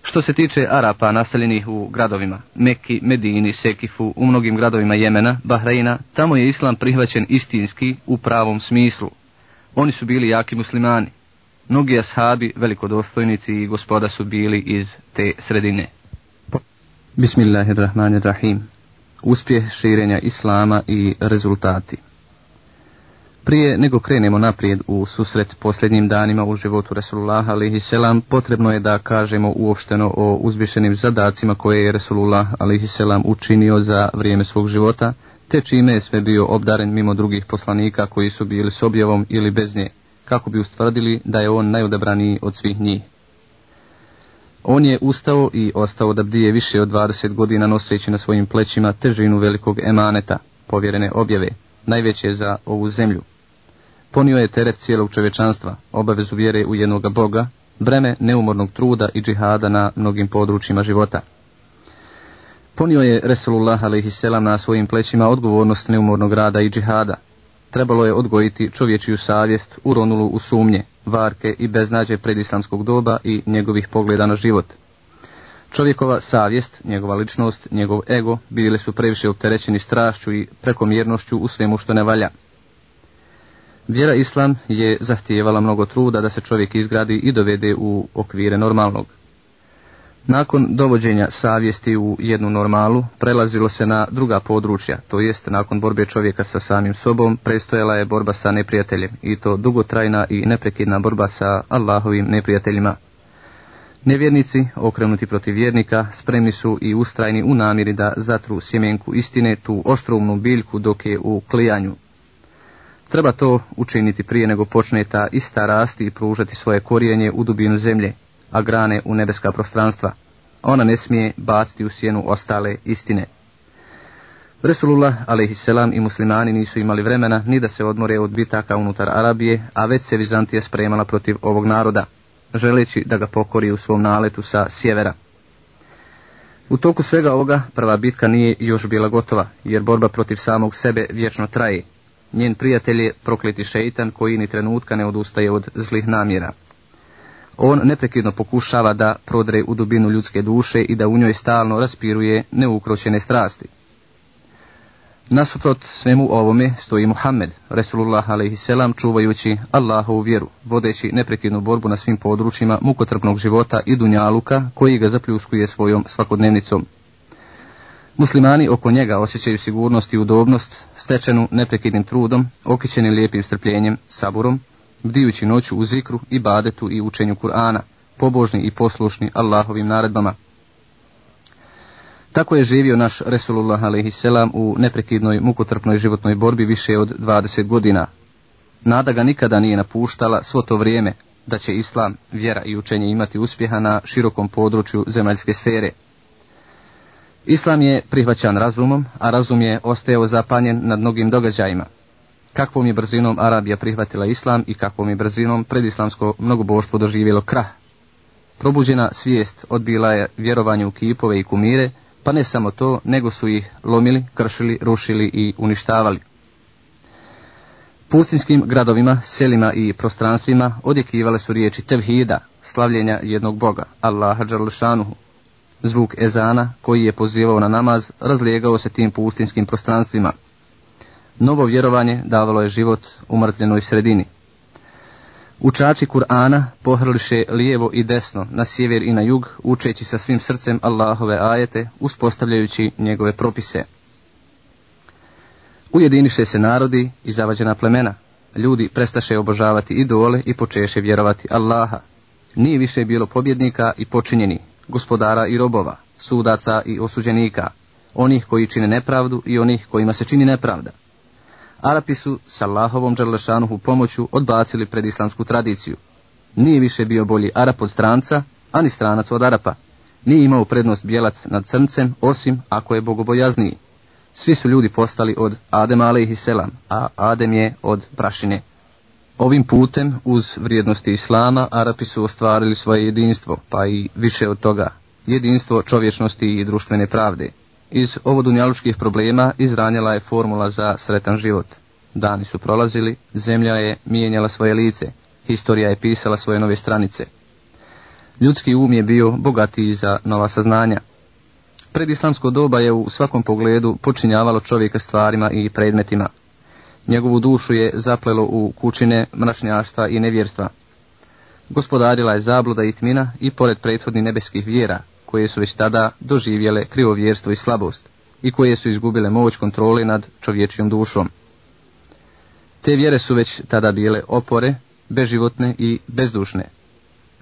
Što se tiče Arapa naseljenih u gradovima, Mekki, Medini, Sekifu, u mnogim gradovima Jemena, Bahreina, tamo je islam prihvaćen istinski u pravom smislu. Oni su bili jaki muslimani. Mnogi ashabi, velikodostojnici i gospoda su bili iz te sredine. Bismillahirrahmanirrahim. Uspjeh širenja Islama i rezultati. Prije nego krenemo naprijed u susret posljednjim danima u životu Resulullah a.s. potrebno je da kažemo uopšteno o uzvišenim zadacima koje je Resulullah a.s. učinio za vrijeme svog života, te čime je sve bio obdaren mimo drugih poslanika koji su bili s objavom ili bez nje, kako bi ustvrdili da je on najodabraniji od svih njih. On je ustao i ostao da bdije više od 20 godina noseći na svojim plećima težinu velikog emaneta, povjerene objave, najveće za ovu zemlju. Ponio je teret cijelog čovečanstva, obavezu vjere u jednoga Boga, breme neumornog truda i džihada na mnogim područjima života. Ponio je Resulullah a.s. na svojim plećima odgovornost neumornog rada i džihada, trebalo je odgojiti čovječiju savjest uronulu u sumnje, varke i beznađe predislamskog doba i njegovih pogleda na život. Čovjekova savjest, njegova ličnost, njegov ego bili su previše opterećeni strašću i prekomjernošću u svemu što ne valja. Vjera Islam je zahtijevala mnogo truda da se čovjek izgradi i dovede u okvire normalnog. Nakon dovođenja savjesti u jednu normalu, prelazilo se na druga područja, to jest nakon borbe čovjeka sa samim sobom, prestojala je borba sa neprijateljem, i to dugotrajna i neprekidna borba sa Allahovim neprijateljima. Nevjernici, okrenuti protiv vjernika, spremni su i ustrajni u namjeri da zatru sjemenku istine, tu oštrumnu biljku dok je u klijanju. Treba to učiniti prije nego počne ta ista rasti i pružati svoje korijenje u dubinu zemlje, a grane u nebeska prostranstva. Ona ne smije baciti u sjenu ostale istine. Resulullah a.s. i muslimani nisu imali vremena ni da se odmore od bitaka unutar Arabije, a već se Vizantija spremala protiv ovog naroda, želeći da ga pokori u svom naletu sa sjevera. U toku svega ovoga prva bitka nije još bila gotova, jer borba protiv samog sebe vječno traje. Njen prijatelj je prokleti šeitan koji ni trenutka ne odustaje od zlih namjera. On neprekidno pokušava da prodre u dubinu ljudske duše i da u njoj stalno raspiruje neukroćene strasti. Nasuprot svemu ovome stoji Muhammed, Resulullah a.s. čuvajući Allahovu vjeru, vodeći neprekidnu borbu na svim područjima mukotrpnog života i dunjaluka koji ga zapljuskuje svojom svakodnevnicom. Muslimani oko njega osjećaju sigurnost i udobnost, stečenu neprekidnim trudom, okićeni lijepim strpljenjem, saburom, bdijući noću u zikru i badetu i učenju Kur'ana, pobožni i poslušni Allahovim naredbama. Tako je živio naš Resulullah a.s. u neprekidnoj mukotrpnoj životnoj borbi više od 20 godina. Nada ga nikada nije napuštala svo to vrijeme da će Islam, vjera i učenje imati uspjeha na širokom području zemaljske sfere. Islam je prihvaćan razumom, a razum je ostajao zapanjen nad mnogim događajima. Kakvom je brzinom Arabija prihvatila Islam i kakvom je brzinom predislamsko mnogoboštvo doživjelo krah. Probuđena svijest odbila je vjerovanje u kipove i kumire, pa ne samo to, nego su ih lomili, kršili, rušili i uništavali. Pustinskim gradovima, selima i prostranstvima odjekivale su riječi tevhida, slavljenja jednog Boga, Allaha Đarlešanuhu. Zvuk ezana, koji je pozivao na namaz, razlijegao se tim pustinskim prostranstvima. Novo vjerovanje davalo je život umrtljenoj sredini. Učači Kur'ana pohrliše lijevo i desno, na sjever i na jug, učeći sa svim srcem Allahove ajete, uspostavljajući njegove propise. Ujediniše se narodi i zavađena plemena. Ljudi prestaše obožavati idole i počeše vjerovati Allaha. Nije više bilo pobjednika i počinjeni, gospodara i robova, sudaca i osuđenika, onih koji čine nepravdu i onih kojima se čini nepravda. Arapi su s Allahovom Đerlešanuhu pomoću odbacili predislamsku tradiciju. Nije više bio bolji Arap od stranca, ani stranac od Arapa. Nije imao prednost bijelac nad crncem, osim ako je bogobojazniji. Svi su ljudi postali od Adema a.s., a Adem je od prašine. Ovim putem, uz vrijednosti Islama, Arapi su ostvarili svoje jedinstvo, pa i više od toga, jedinstvo čovječnosti i društvene pravde. Iz ovodunjalučkih problema izranjala je formula za sretan život. Dani su prolazili, zemlja je mijenjala svoje lice, historija je pisala svoje nove stranice. Ljudski um je bio bogatiji za nova saznanja. Predislamsko doba je u svakom pogledu počinjavalo čovjeka stvarima i predmetima. Njegovu dušu je zaplelo u kućine mračnjaštva i nevjerstva. Gospodarila je zabluda i tmina i pored prethodnih nebeskih vjera, koje su već tada doživjele krivovjerstvo i slabost i koje su izgubile moć kontrole nad čovječijom dušom. Te vjere su već tada bile opore, beživotne i bezdušne.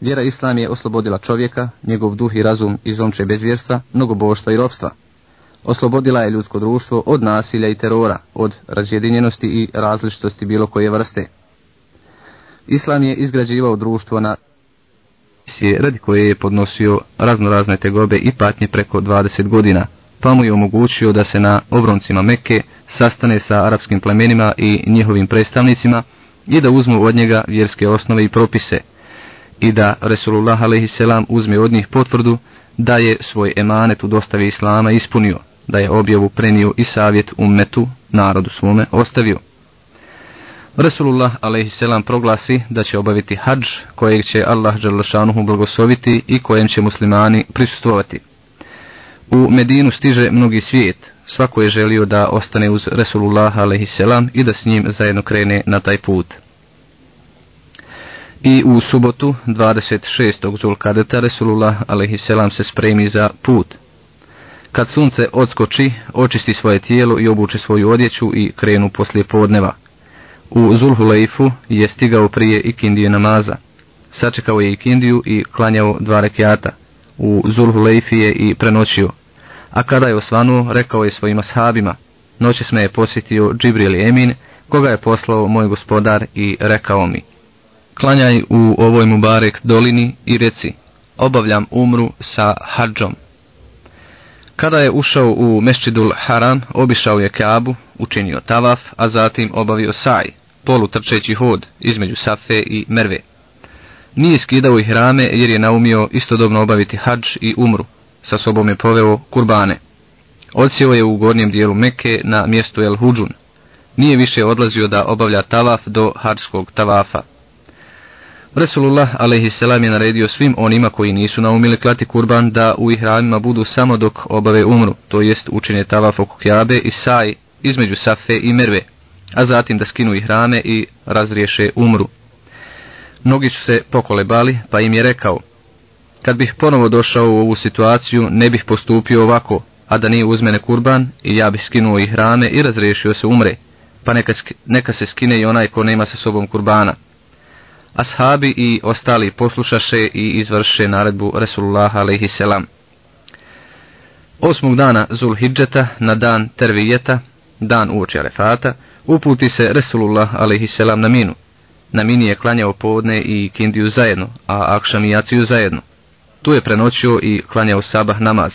Vjera Islam je oslobodila čovjeka, njegov duh i razum iz omče bezvjerstva, mnogoboštva i ropstva. Oslobodila je ljudsko društvo od nasilja i terora, od razjedinjenosti i različitosti bilo koje vrste. Islam je izgrađivao društvo na radi koje je podnosio razno razne tegobe i patnje preko 20 godina, pa mu je omogućio da se na obroncima Mekke sastane sa arapskim plemenima i njihovim predstavnicima i da uzmu od njega vjerske osnove i propise i da Resulullah a.s. uzme od njih potvrdu da je svoj emanet u dostavi Islama ispunio, da je objavu prenio i savjet ummetu, narodu svome, ostavio. Rasulullah a.s. proglasi da će obaviti hadž kojeg će Allah Đalešanuhu blagosloviti i kojem će muslimani prisustvovati. U Medinu stiže mnogi svijet, svako je želio da ostane uz Rasulullah a.s. i da s njim zajedno krene na taj put. I u subotu 26. Zulkadeta Rasulullah a.s. se spremi za put. Kad sunce odskoči, očisti svoje tijelo i obuče svoju odjeću i krenu poslije podneva. U Zulhulejfu je stigao prije ikindije namaza. Sačekao je ikindiju i klanjao dva rekiata. U Zulhulejfi je i prenoćio. A kada je osvanuo, rekao je svojima sahabima. Noće me je posjetio Džibril Emin, koga je poslao moj gospodar i rekao mi. Klanjaj u ovoj Mubarek dolini i reci, obavljam umru sa hađom. Kada je ušao u Mešćidul Haram, obišao je Kaabu, učinio tavaf, a zatim obavio saj, polutrčeći hod između Safe i Merve. Nije skidao ih rame jer je naumio istodobno obaviti hadž i umru. Sa sobom je poveo kurbane. Odsjeo je u gornjem dijelu Meke na mjestu El Huđun. Nije više odlazio da obavlja tavaf do hađskog tavafa. Resulullah a.s. je naredio svim onima koji nisu naumili klati kurban da u ihramima budu samo dok obave umru, to jest učine tavaf oko kjabe i saj između safe i merve, a zatim da skinu ihrame i razriješe umru. Mnogi su se pokolebali, pa im je rekao, kad bih ponovo došao u ovu situaciju, ne bih postupio ovako, a da nije uzmene kurban i ja bih skinuo ihrame i razriješio se umre, pa neka, neka se skine i onaj ko nema sa sobom kurbana. Ashabi i ostali poslušaše i izvrše naredbu Resulullah a.s. Osmog dana Zulhidžeta na dan Tervijeta, dan uoči Arefata, uputi se Resulullah a.s. na minu. Na mini je klanjao podne i kindiju zajedno, a akšam i jaciju zajedno. Tu je prenoćio i klanjao sabah namaz.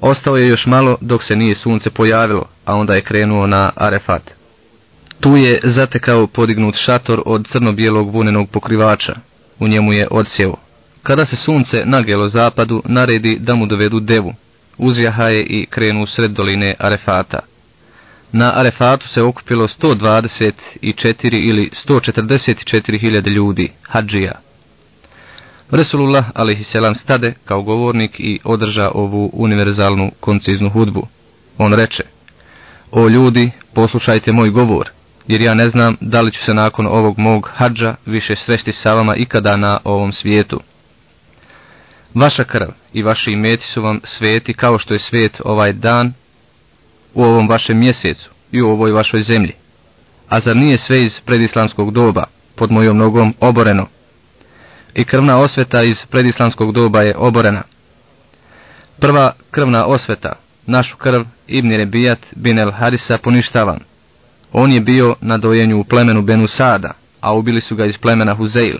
Ostao je još malo dok se nije sunce pojavilo, a onda je krenuo na Arefat. Tu je zatekao podignut šator od crno-bijelog vunenog pokrivača. U njemu je odsjeo. Kada se sunce nagelo zapadu, naredi da mu dovedu devu. Uzjahaje i krenu sred doline Arefata. Na Arefatu se okupilo 124 ili 144 hiljade ljudi, hađija. Resulullah a.s. stade kao govornik i održa ovu univerzalnu konciznu hudbu. On reče, o ljudi, poslušajte moj govor, jer ja ne znam da li ću se nakon ovog mog hađa više sresti sa vama ikada na ovom svijetu. Vaša krv i vaši imeti su vam sveti kao što je svet ovaj dan u ovom vašem mjesecu i u ovoj vašoj zemlji. A zar nije sve iz predislamskog doba, pod mojom nogom oboreno? I krvna osveta iz predislamskog doba je oborena. Prva krvna osveta, našu krv Ibn Rebijat bin el Harisa poništavam. On je bio na dojenju u plemenu Benu Sada, a ubili su ga iz plemena Huzeil.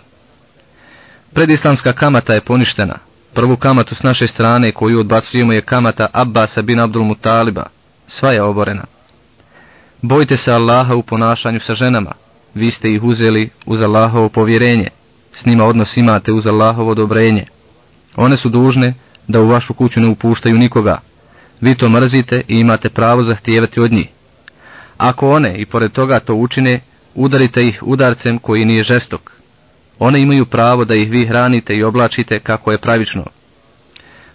Predislamska kamata je poništena. Prvu kamatu s naše strane koju odbacujemo je kamata Abbasa bin Abdul Mutaliba, sva je oborena. Bojte se Allaha u ponašanju sa ženama, vi ste ih uzeli uz Allahovo povjerenje, s njima odnos imate uz Allahovo odobrenje. One su dužne da u vašu kuću ne upuštaju nikoga, vi to mrzite i imate pravo zahtijevati od njih. Ako one i pored toga to učine, udarite ih udarcem koji nije žestok. One imaju pravo da ih vi hranite i oblačite kako je pravično.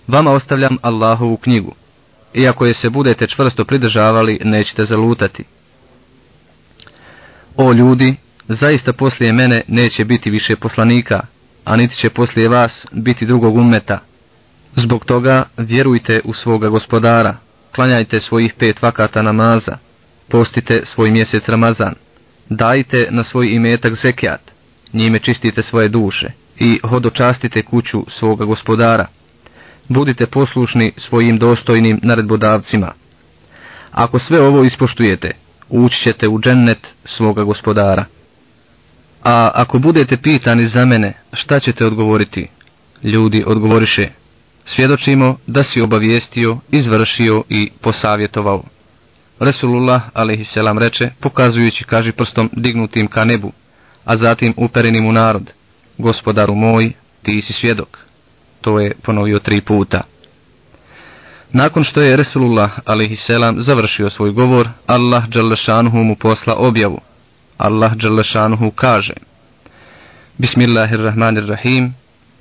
Vama ostavljam Allahovu knjigu iako je se budete čvrsto pridržavali, nećete zalutati. O ljudi, zaista poslije mene neće biti više poslanika, a niti će poslije vas biti drugog umeta. Zbog toga vjerujte u svoga gospodara, klanjajte svojih pet vakata namaza, postite svoj mjesec Ramazan, dajte na svoj imetak zekijat, njime čistite svoje duše i hodočastite kuću svoga gospodara budite poslušni svojim dostojnim naredbodavcima. Ako sve ovo ispoštujete, ući ćete u džennet svoga gospodara. A ako budete pitani za mene, šta ćete odgovoriti? Ljudi odgovoriše, svjedočimo da si obavijestio, izvršio i posavjetovao. Resulullah a.s. reče, pokazujući kaži prstom dignutim ka nebu, a zatim uperenim u narod, gospodaru moj, ti si svjedok to je ponovio tri puta. Nakon što je Resulullah a.s. završio svoj govor, Allah Đalešanuhu mu posla objavu. Allah Đalešanuhu kaže Bismillahirrahmanirrahim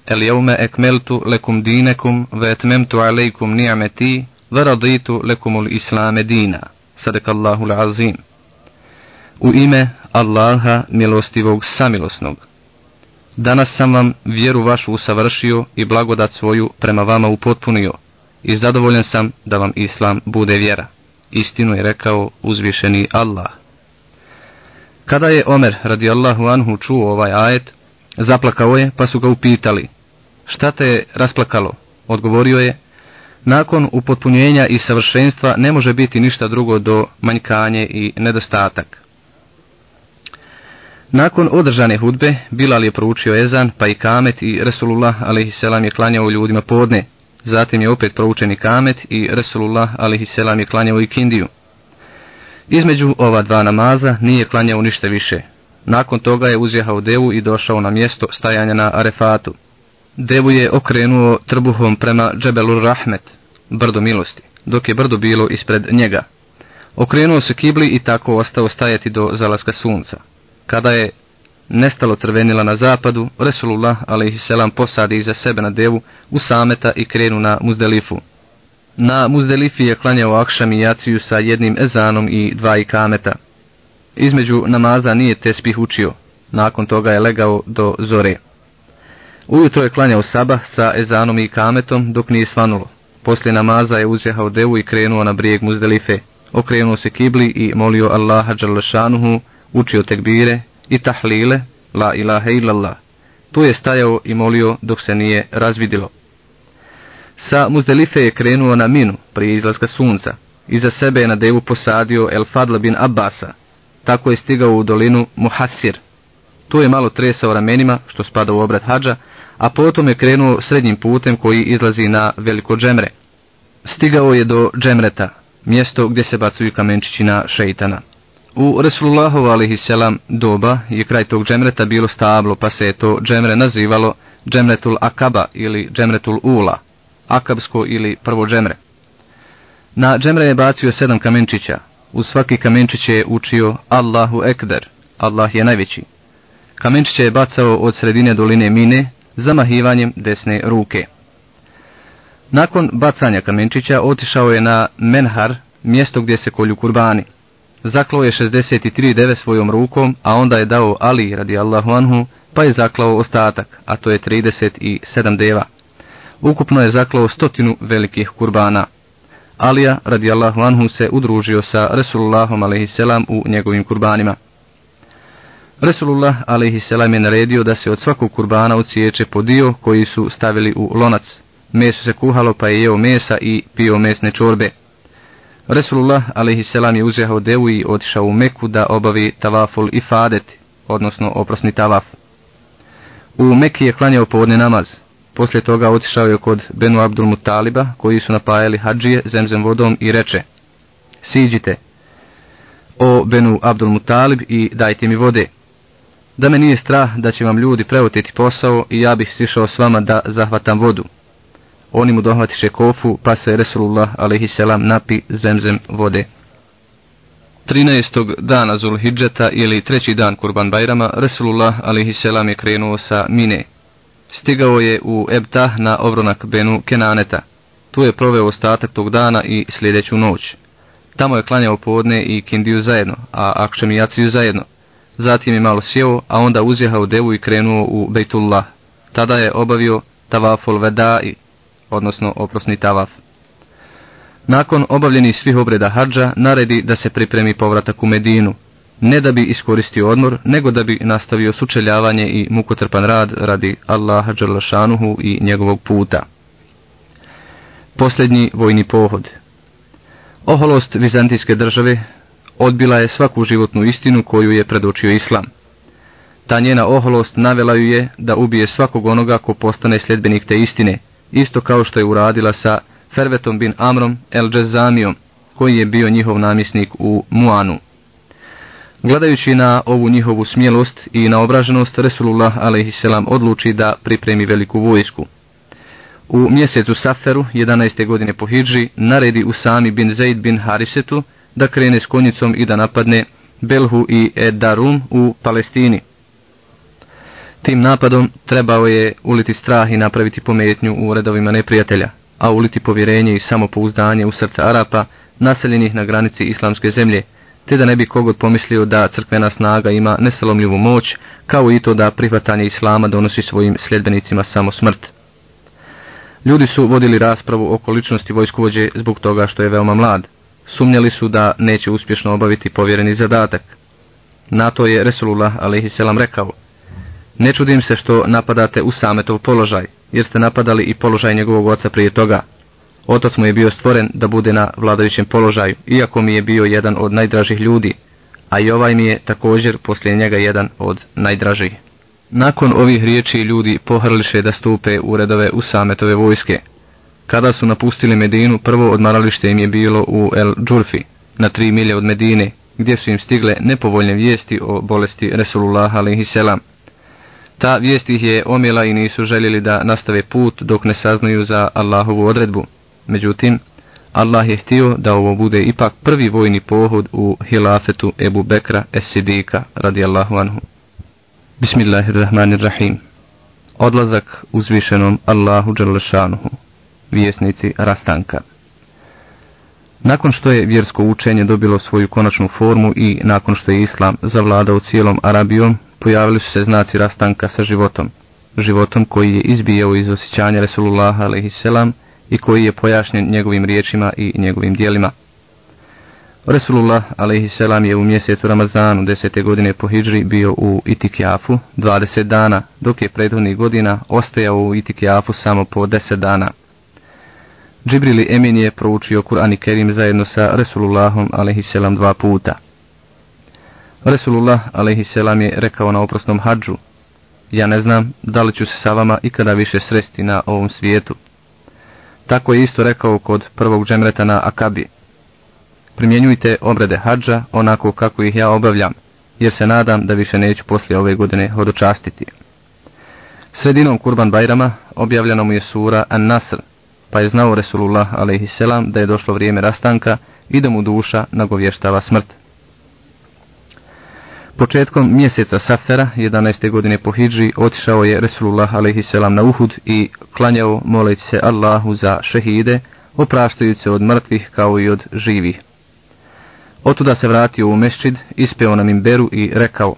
El jevme ekmeltu lekum dinekum ve etmemtu alejkum ni'meti ve raditu lekumul islame dina. Sadakallahu l'azim. U ime Allaha milostivog samilosnog. Danas sam vam vjeru vašu usavršio i blagodat svoju prema vama upotpunio i zadovoljan sam da vam islam bude vjera. Istinu je rekao uzvišeni Allah. Kada je Omer radijallahu anhu čuo ovaj ajet, zaplakao je pa su ga upitali. Šta te je rasplakalo? Odgovorio je, nakon upotpunjenja i savršenstva ne može biti ništa drugo do manjkanje i nedostatak. Nakon održane hudbe, Bilal je proučio ezan, pa i kamet i Resulullah a.s. je klanjao ljudima podne. Zatim je opet proučen i kamet i Resulullah a.s. je klanjao i kindiju. Između ova dva namaza nije klanjao ništa više. Nakon toga je uzjehao devu i došao na mjesto stajanja na Arefatu. Devu je okrenuo trbuhom prema Džebelur Rahmet, brdo milosti, dok je brdo bilo ispred njega. Okrenuo se kibli i tako ostao stajati do zalaska sunca. Kada je nestalo crvenila na zapadu, Resulullah a.s. posadi iza sebe na devu u sameta i krenu na Muzdelifu. Na Muzdelifi je klanjao akšam i jaciju sa jednim ezanom i dva ikameta. Između namaza nije tespih učio, nakon toga je legao do zore. Ujutro je klanjao saba sa ezanom i kametom dok nije svanulo. Poslije namaza je uzjehao devu i krenuo na brijeg Muzdelife. Okrenuo se kibli i molio Allaha Đalešanuhu, učio tekbire i tahlile, la ilaha illallah. Tu je stajao i molio dok se nije razvidilo. Sa Muzdelife je krenuo na minu prije izlaska sunca. Iza sebe je na devu posadio El Fadla bin Abbasa. Tako je stigao u dolinu Muhasir. Tu je malo tresao ramenima, što spada u obrat hađa, a potom je krenuo srednjim putem koji izlazi na veliko džemre. Stigao je do džemreta, mjesto gdje se bacuju kamenčići na šeitana. U Resulullahu a.s. doba je kraj tog džemreta bilo stablo, pa se je to džemre nazivalo džemretul akaba ili džemretul ula, akabsko ili prvo džemre. Na džemre je bacio sedam kamenčića, uz svaki kamenčić je učio Allahu ekber, Allah je najveći. Kamenčiće je bacao od sredine doline mine, zamahivanjem desne ruke. Nakon bacanja kamenčića otišao je na Menhar, mjesto gdje se kolju kurbani. Zaklao je 63 deve svojom rukom, a onda je dao Ali radi Allahu anhu, pa je zaklao ostatak, a to je 37 deva. Ukupno je zaklao stotinu velikih kurbana. Alija radi Allahu anhu se udružio sa Resulullahom a.s. u njegovim kurbanima. Resulullah a.s. je naredio da se od svakog kurbana uciječe po dio koji su stavili u lonac. Meso se kuhalo pa je jeo mesa i pio mesne čorbe. Resulullah a.s. je uzehao devu i otišao u Meku da obavi tavaful i fadet, odnosno oprosni tavaf. U Meki je klanjao povodni namaz. Poslije toga otišao je kod Benu Abdul Mutaliba, koji su napajali hađije zemzem vodom i reče Siđite, o Benu Abdul Mutalib i dajte mi vode da me nije strah da će vam ljudi preoteti posao i ja bih sišao s vama da zahvatam vodu. Oni mu dohvatiše kofu, pa se Resulullah a.s. napi zemzem vode. 13. dana Zulhidžeta ili treći dan Kurban Bajrama, Resulullah a.s. je krenuo sa Mine. Stigao je u Ebtah na ovronak Benu Kenaneta. Tu je proveo ostatak tog dana i sljedeću noć. Tamo je klanjao podne i Kindiju zajedno, a Akšemijaciju zajedno. Zatim je malo sjeo, a onda uzjehao devu i krenuo u Bejtullah. Tada je obavio tavaful vedai, odnosno oprosni tavaf. Nakon obavljenih svih obreda hađa, naredi da se pripremi povratak u Medinu, ne da bi iskoristio odmor, nego da bi nastavio sučeljavanje i mukotrpan rad radi Allaha Đalašanuhu i njegovog puta. Posljednji vojni pohod Oholost vizantijske države odbila je svaku životnu istinu koju je predočio islam. Ta njena oholost navela ju je da ubije svakog onoga ko postane sljedbenik te istine, isto kao što je uradila sa Fervetom bin Amrom el Džezamijom, koji je bio njihov namjesnik u Muanu. Gledajući na ovu njihovu smjelost i na obraženost, Resulullah a.s. odluči da pripremi veliku vojsku. U mjesecu Saferu, 11. godine po Hidži, naredi Usami bin Zaid bin Harisetu da krene s konjicom i da napadne Belhu i Edarum u Palestini. Tim napadom trebao je uliti strah i napraviti pometnju u redovima neprijatelja, a uliti povjerenje i samopouzdanje u srca Arapa, naseljenih na granici islamske zemlje, te da ne bi kogod pomislio da crkvena snaga ima nesalomljivu moć, kao i to da prihvatanje islama donosi svojim sljedbenicima samo smrt. Ljudi su vodili raspravu oko ličnosti vojskovođe zbog toga što je veoma mlad, sumnjali su da neće uspješno obaviti povjereni zadatak. Na to je Resulullah a.s. rekao, ne čudim se što napadate u sametov položaj, jer ste napadali i položaj njegovog oca prije toga. Otac mu je bio stvoren da bude na vladajućem položaju, iako mi je bio jedan od najdražih ljudi, a i ovaj mi je također poslije njega jedan od najdražih. Nakon ovih riječi ljudi pohrliše da stupe u redove u sametove vojske, kada su napustili Medinu, prvo odmaralište im je bilo u El Džurfi, na tri milje od Medine, gdje su im stigle nepovoljne vijesti o bolesti Resulullah a.s. Ta vijest ih je omjela i nisu željeli da nastave put dok ne saznaju za Allahovu odredbu. Međutim, Allah je htio da ovo bude ipak prvi vojni pohod u hilafetu Ebu Bekra Es-Sidika radijallahu anhu. Bismillahirrahmanirrahim. Odlazak uzvišenom Allahu Đalešanuhu. Vjesnici Rastanka. Nakon što je vjersko učenje dobilo svoju konačnu formu i nakon što je Islam zavladao cijelom Arabijom, pojavili su se znaci rastanka sa životom. Životom koji je izbijao iz osjećanja Resulullah a.s. i koji je pojašnjen njegovim riječima i njegovim dijelima. Resulullah a.s. je u mjesecu Ramazanu desete godine po Hidžri bio u Itikjafu 20 dana, dok je prethodnih godina ostajao u Itikjafu samo po 10 dana. Džibrili Emin je proučio Kur'an i Kerim zajedno sa Resulullahom a.s. dva puta. Resulullah a.s. je rekao na oprosnom hađu, ja ne znam da li ću se sa vama ikada više sresti na ovom svijetu. Tako je isto rekao kod prvog džemreta na Akabi. Primjenjujte obrede hađa onako kako ih ja obavljam, jer se nadam da više neću poslije ove godine hodočastiti. Sredinom Kurban Bajrama objavljena mu je sura An-Nasr, pa je znao Resulullah a.s. da je došlo vrijeme rastanka i da mu duša nagovještava smrt. Početkom mjeseca Safera, 11. godine po Hidži, otišao je Resulullah a.s. na Uhud i klanjao moleći se Allahu za šehide, opraštajući se od mrtvih kao i od živih. Otuda se vratio u meščid, ispeo nam imberu i rekao,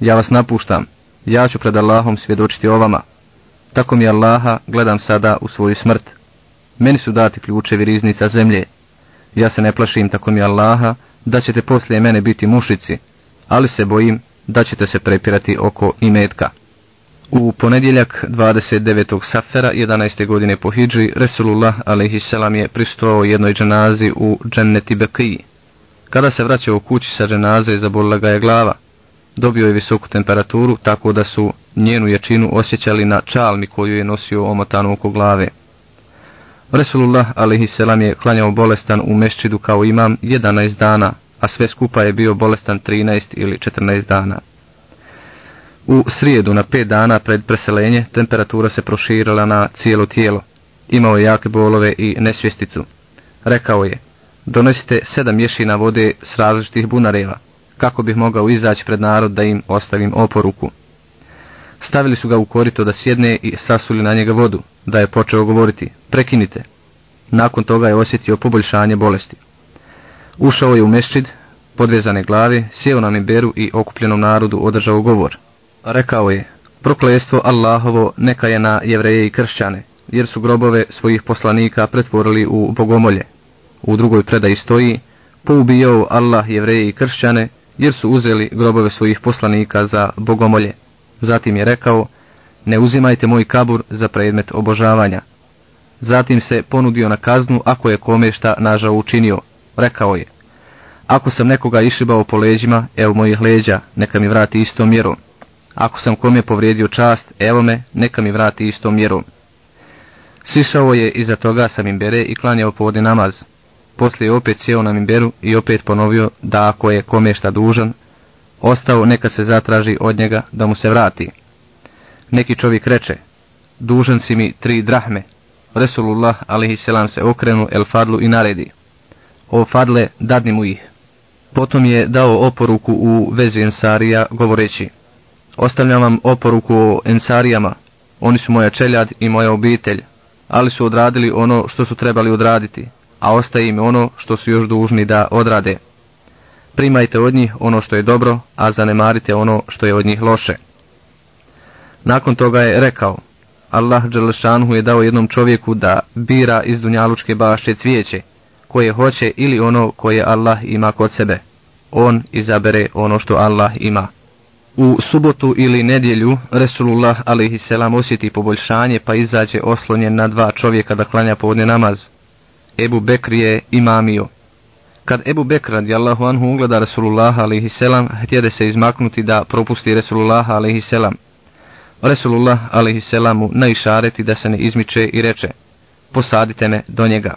ja vas napuštam, ja ću pred Allahom svjedočiti o vama. Tako mi Allaha gledam sada u svoju smrt. Meni su dati ključevi riznica zemlje. Ja se ne plašim tako mi Allaha da ćete poslije mene biti mušici, ali se bojim da ćete se prepirati oko imetka. U ponedjeljak 29. safera 11. godine po Hidži, Resulullah a.s. je pristovao jednoj dženazi u dženneti Bekiji. Kada se vraćao u kući sa dženaze, zabolila ga je glava. Dobio je visoku temperaturu, tako da su njenu jačinu osjećali na čalmi koju je nosio omotanu oko glave. Resulullah a.s. je klanjao bolestan u meščidu kao imam 11 dana, a sve skupa je bio bolestan 13 ili 14 dana. U srijedu na 5 dana pred preselenje temperatura se proširila na cijelo tijelo. Imao je jake bolove i nesvjesticu. Rekao je, donosite sedam mješina vode s različitih bunareva, kako bih mogao izaći pred narod da im ostavim oporuku. Stavili su ga u korito da sjedne i sasuli na njega vodu, da je počeo govoriti, prekinite. Nakon toga je osjetio poboljšanje bolesti. Ušao je u meščid, podvezane glave, sjeo na miberu i okupljenom narodu održao govor. Rekao je, proklestvo Allahovo neka je na jevreje i kršćane, jer su grobove svojih poslanika pretvorili u bogomolje. U drugoj predaji stoji, poubijao Allah jevreje i kršćane, jer su uzeli grobove svojih poslanika za bogomolje. Zatim je rekao, ne uzimajte moj kabur za predmet obožavanja. Zatim se ponudio na kaznu ako je kome šta nažao učinio. Rekao je, ako sam nekoga išibao po leđima, evo mojih leđa, neka mi vrati istom mjerom. Ako sam kome povrijedio čast, evo me, neka mi vrati istom mjerom. Sišao je iza toga sam im bere i klanjao povodi namaz. Poslije je opet sjeo na mimberu i opet ponovio da ako je kome šta dužan, ostao neka se zatraži od njega da mu se vrati. Neki čovjek reče, dužan si mi tri drahme. Resulullah alaihisselam se okrenu el fadlu i naredi. O fadle, dadni mu ih. Potom je dao oporuku u vezi ensarija govoreći, ostavljam vam oporuku o ensarijama, oni su moja čeljad i moja obitelj, ali su odradili ono što su trebali odraditi, a ostaje im ono što su još dužni da odrade. Primajte od njih ono što je dobro, a zanemarite ono što je od njih loše. Nakon toga je rekao, Allah Đelešanhu je dao jednom čovjeku da bira iz dunjalučke bašće cvijeće, koje hoće ili ono koje Allah ima kod sebe. On izabere ono što Allah ima. U subotu ili nedjelju Resulullah a.s. osjeti poboljšanje pa izađe oslonjen na dva čovjeka da klanja povodne namaz. Ebu Bekr je imamio. Kad Ebu Bekr radijallahu anhu ugleda Resulullah a.s. htjede se izmaknuti da propusti Resulullah a.s. Resulullah a.s. mu naišareti da se ne izmiče i reče posadite me do njega.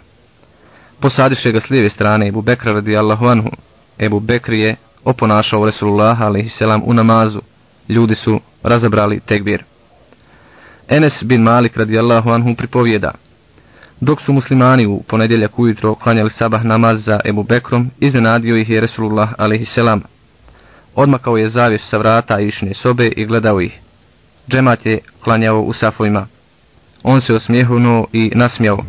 Posadiše ga s lijeve strane Ebu Bekra radijallahu anhu. Ebu Bekri je oponašao Resulullah a.s. u namazu. Ljudi su razabrali tekbir. Enes bin Malik radijallahu anhu pripovjeda. Dok su muslimani u ponedjeljak ujutro klanjali sabah namaz za Ebu Bekrom, iznenadio ih je Resulullah a.s. Odmakao je zavjes sa vrata išne sobe i gledao ih. Džemat je klanjao u safojima. On se osmijehunuo i nasmijao.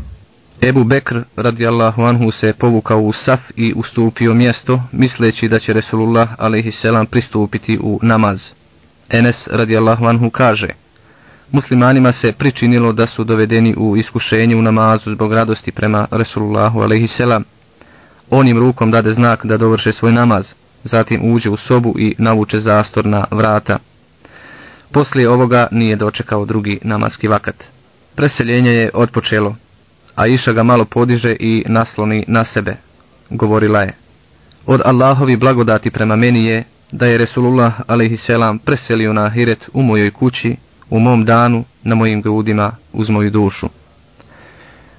Ebu Bekr radijallahu anhu se povukao u saf i ustupio mjesto, misleći da će Resulullah a.s. pristupiti u namaz. Enes radijallahu anhu kaže, muslimanima se pričinilo da su dovedeni u iskušenje u namazu zbog radosti prema Resulullahu a.s. On im rukom dade znak da dovrše svoj namaz, zatim uđe u sobu i navuče zastor na vrata. Poslije ovoga nije dočekao drugi namaski vakat. Preseljenje je odpočelo, a Iša ga malo podiže i nasloni na sebe. Govorila je, od Allahovi blagodati prema meni je da je Resulullah a.s. preselio na Ahiret u mojoj kući, u mom danu, na mojim grudima, uz moju dušu.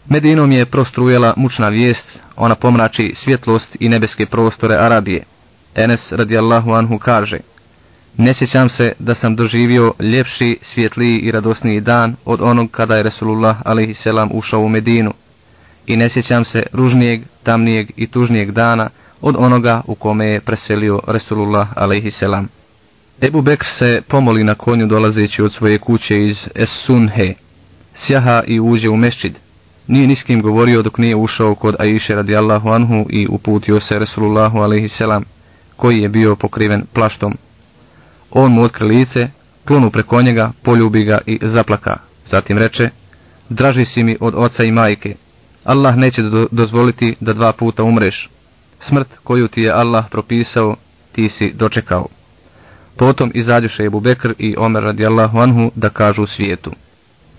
Medinom je prostrujela mučna vijest, ona pomrači svjetlost i nebeske prostore Arabije. Enes radijallahu anhu kaže, ne sjećam se da sam doživio ljepši, svjetliji i radosniji dan od onog kada je Resulullah a.s. ušao u Medinu. I ne sjećam se ružnijeg, tamnijeg i tužnijeg dana od onoga u kome je preselio Resulullah a.s. Ebu Bekr se pomoli na konju dolazeći od svoje kuće iz Es-Sunhe. Sjaha i uđe u mešćid. Nije niskim govorio dok nije ušao kod Aisha radijallahu anhu i uputio se Resulullahu a.s. koji je bio pokriven plaštom. On mu otkri lice, klonu preko njega, poljubi ga i zaplaka. Zatim reče, draži si mi od oca i majke. Allah neće dozvoliti da dva puta umreš. Smrt koju ti je Allah propisao, ti si dočekao. Potom izađuše Ebu Bekr i Omer radijallahu anhu da kažu svijetu.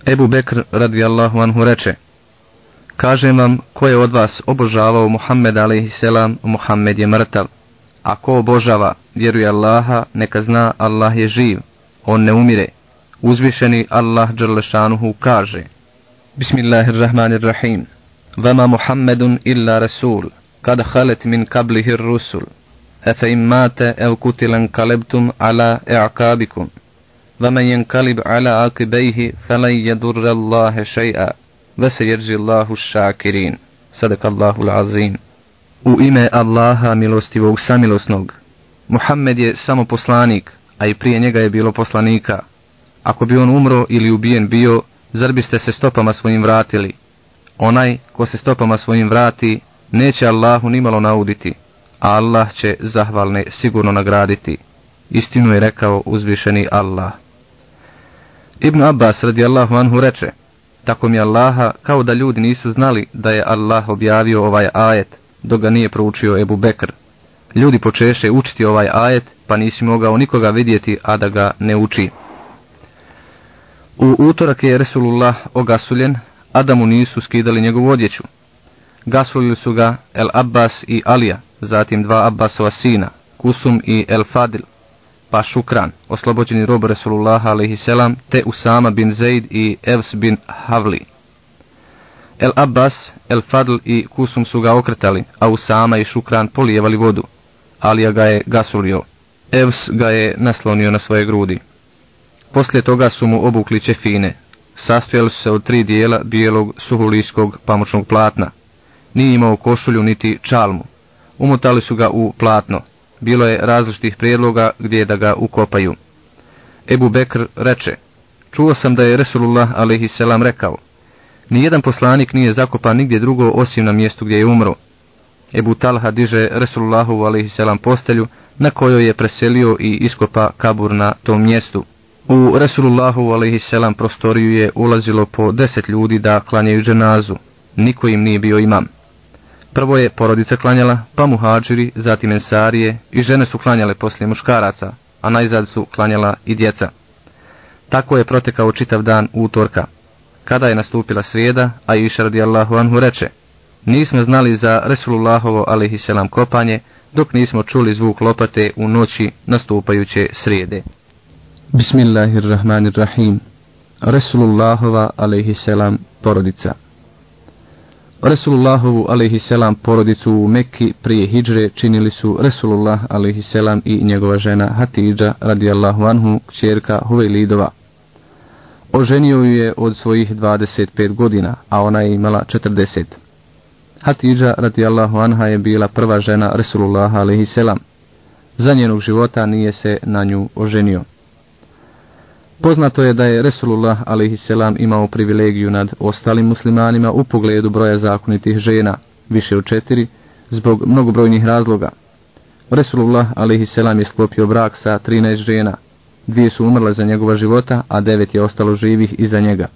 Ebu Bekr radijallahu anhu reče, Kažem vam, ko je od vas obožavao Muhammed a.s. Muhammed je mrtav. A ko obožava, vjeruje Allaha, neka zna Allah je živ. On ne umire. Uzvišeni Allah Đerlešanuhu kaže, Bismillahirrahmanirrahim. Vama Muhammedun illa Rasul, kad halet min kablihi rusul. Efe im mate ev kutilan kalebtum ala i'kabikum. ومن ينقلب على عقبيه فلن يضر الله شيئا وسيجزي الله الشاكرين صدق الله العظيم U ime Allaha milostivog samilosnog, Muhammed je samo poslanik, a i prije njega je bilo poslanika. Ako bi on umro ili ubijen bio, zar biste se stopama svojim vratili? Onaj ko se stopama svojim vrati, neće Allahu nimalo nauditi, a Allah će zahvalne sigurno nagraditi. Istinu je rekao uzvišeni Allah. Ibn Abbas radijallahu anhu reče, tako mi Allaha kao da ljudi nisu znali da je Allah objavio ovaj ajet, dok ga nije proučio Ebu Bekr. Ljudi počeše učiti ovaj ajet, pa nisi mogao nikoga vidjeti, a da ga ne uči. U utorak je Resulullah ogasuljen, a da mu nisu skidali njegovu odjeću. Gasulili su ga El Abbas i Alija, zatim dva Abbasova sina, Kusum i El Fadil, pa Šukran, oslobođeni rob Resulullah a.s. te Usama bin Zaid i Evs bin Havli. El Abbas, El Fadl i Kusum su ga okretali, a Usama i Šukran polijevali vodu. Alija ga je gasulio. Evs ga je naslonio na svoje grudi. Poslije toga su mu obukli čefine. Sastojali su se od tri dijela bijelog suhulijskog pamučnog platna. Nije imao košulju niti čalmu. Umotali su ga u platno. Bilo je različitih prijedloga gdje da ga ukopaju. Ebu Bekr reče, čuo sam da je Resulullah a.s. rekao, Nijedan poslanik nije zakopan nigdje drugo osim na mjestu gdje je umro. Ebu Talha diže Resulullahu a.s. postelju na kojoj je preselio i iskopa kabur na tom mjestu. U Resulullahu a.s. prostoriju je ulazilo po deset ljudi da klanjaju dženazu. Niko im nije bio imam. Prvo je porodica klanjala, pa muhađiri, zatim ensarije i žene su klanjale poslije muškaraca, a najzad su klanjala i djeca. Tako je protekao čitav dan utorka. Kada je nastupila srijeda, a iša radijallahu anhu reče, nismo znali za Resulullahovo alaihisselam kopanje, dok nismo čuli zvuk lopate u noći nastupajuće srijede. Bismillahirrahmanirrahim. Resulullahova alaihisselam porodica. Resulullahovu alaihisselam porodicu u Mekki prije hijdžre činili su Resulullah alaihisselam i njegova žena Hatidža radijallahu anhu, kćerka Huvejlidova. Oženio ju je od svojih 25 godina, a ona je imala 40. Hatidža radijallahu anha je bila prva žena Resulullah alaihi Za njenog života nije se na nju oženio. Poznato je da je Resulullah a.s. imao privilegiju nad ostalim muslimanima u pogledu broja zakonitih žena, više od četiri, zbog mnogobrojnih razloga. Resulullah a.s. je sklopio brak sa 13 žena, dvije su umrle za njegova života, a devet je ostalo živih iza njega.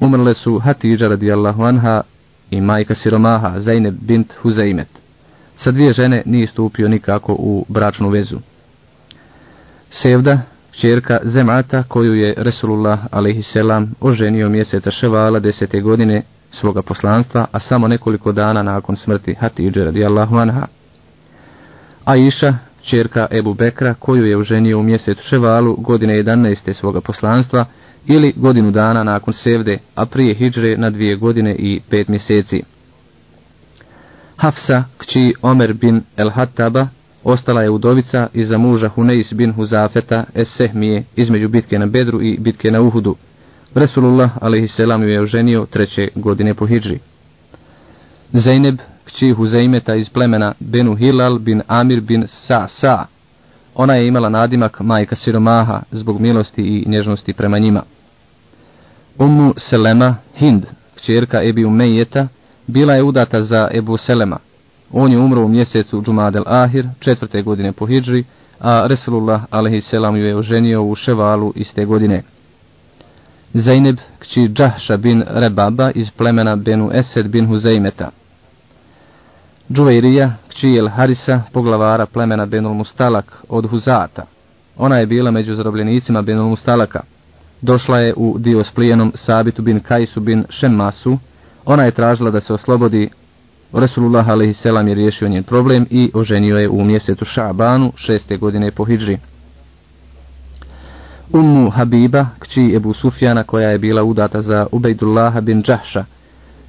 Umrle su Hatidža radijallahu anha i majka siromaha Zaineb bint Huzaimet. Sa dvije žene nije stupio nikako u bračnu vezu. Sevda, čerka Zemata koju je Resulullah a.s. oženio mjeseca Ševala desete godine svoga poslanstva, a samo nekoliko dana nakon smrti Hatidže radijallahu anha. Aisha, čerka Ebu Bekra, koju je oženio u mjesecu Ševalu godine 11. svoga poslanstva, ili godinu dana nakon Sevde, a prije Hidžre na dvije godine i pet mjeseci. Hafsa, kći Omer bin El Hattaba, ostala je udovica iza muža Huneis bin Huzafeta es Sehmije između bitke na Bedru i bitke na Uhudu. Resulullah a.s. ju je oženio treće godine po Hidžri. Zeyneb, kći Huzeimeta iz plemena Benu Hilal bin Amir bin Sa Sa. Ona je imala nadimak majka siromaha zbog milosti i nježnosti prema njima. Ummu Selema Hind, kćerka Ebi Umejeta, bila je udata za Ebu Selema, on je umro u mjesecu Džumadel Ahir, četvrte godine po Hidžri, a Resulullah a.s. ju je oženio u Ševalu iste godine. Zaineb, kći Džahša bin Rebaba iz plemena Benu Esed bin Huzeimeta. Džuvairija, kći El Harisa, poglavara plemena Benul Mustalak od Huzata. Ona je bila među zarobljenicima Benul Mustalaka. Došla je u dio s plijenom Sabitu bin Kajsu bin Šemmasu. Ona je tražila da se oslobodi Resulullah a.s. je riješio njen problem i oženio je u mjesecu Šabanu šeste godine po Hidži. Ummu Habiba, kći Ebu Sufjana koja je bila udata za Ubejdullaha bin Džahša,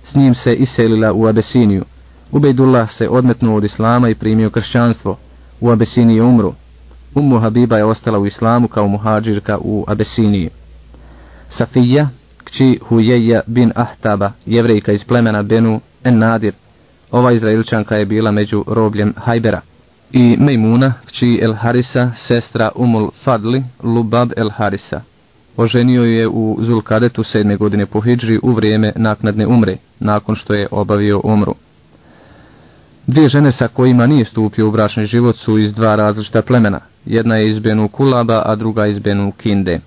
s njim se iselila u Abesiniju. Ubejdullah se odmetnuo od Islama i primio kršćanstvo. U Abesiniji umru. Ummu Habiba je ostala u Islamu kao muhađirka u Abesiniji. Safija, kći Hujeja bin Ahtaba, jevrejka iz plemena Benu En Nadir, ova Izraelčanka je bila među robljem Hajbera. I Mejmuna, kći El Harisa, sestra Umul Fadli, Lubab El Harisa. Oženio je u Zulkadetu sedme godine po Hidžri u vrijeme naknadne umre, nakon što je obavio umru. Dvije žene sa kojima nije stupio u bračni život su iz dva različita plemena. Jedna je iz Benu Kulaba, a druga iz Benu Kinde.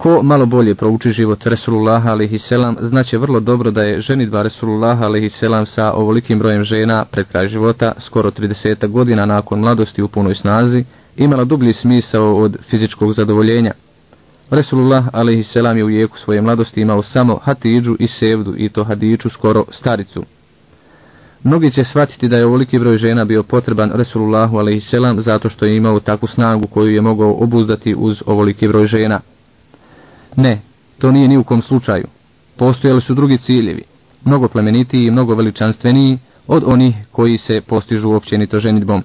Ko malo bolje prouči život Resulullah a.s. znaće vrlo dobro da je ženitba Resulullah a.s. sa ovolikim brojem žena pred kraj života, skoro 30 godina nakon mladosti u punoj snazi, imala dublji smisao od fizičkog zadovoljenja. Resulullah a.s. je u jeku svoje mladosti imao samo Hatidžu i Sevdu i to Hadiću skoro staricu. Mnogi će shvatiti da je ovoliki broj žena bio potreban Resulullahu a.s. zato što je imao takvu snagu koju je mogao obuzdati uz ovoliki broj žena. Ne, to nije ni u kom slučaju. Postojali su drugi ciljevi, mnogo plemenitiji i mnogo veličanstveniji od onih koji se postižu općenito ženitbom.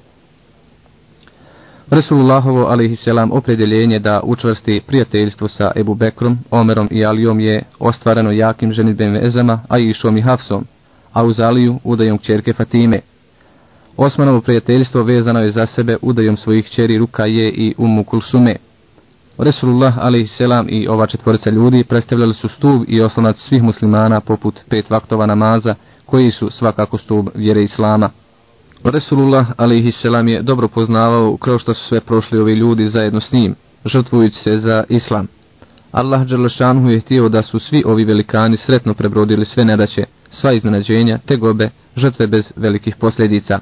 Resulullahovo a.s. opredjeljenje da učvrsti prijateljstvo sa Ebu Bekrom, Omerom i Alijom je ostvareno jakim ženitbem vezama, a i Išom i Hafsom, a uz Aliju udajom kćerke Fatime. Osmanovo prijateljstvo vezano je za sebe udajom svojih kćeri Rukaje i Umu Kulsume. Resulullah a.s. i ova četvorica ljudi predstavljali su stup i oslonac svih muslimana poput pet vaktova namaza, koji su svakako stup vjere Islama. Resulullah a.s. je dobro poznavao kroz što su sve prošli ovi ljudi zajedno s njim, žrtvujući se za Islam. Allah Đerlešanhu je htio da su svi ovi velikani sretno prebrodili sve nedaće, sva iznenađenja, tegobe, žrtve bez velikih posljedica.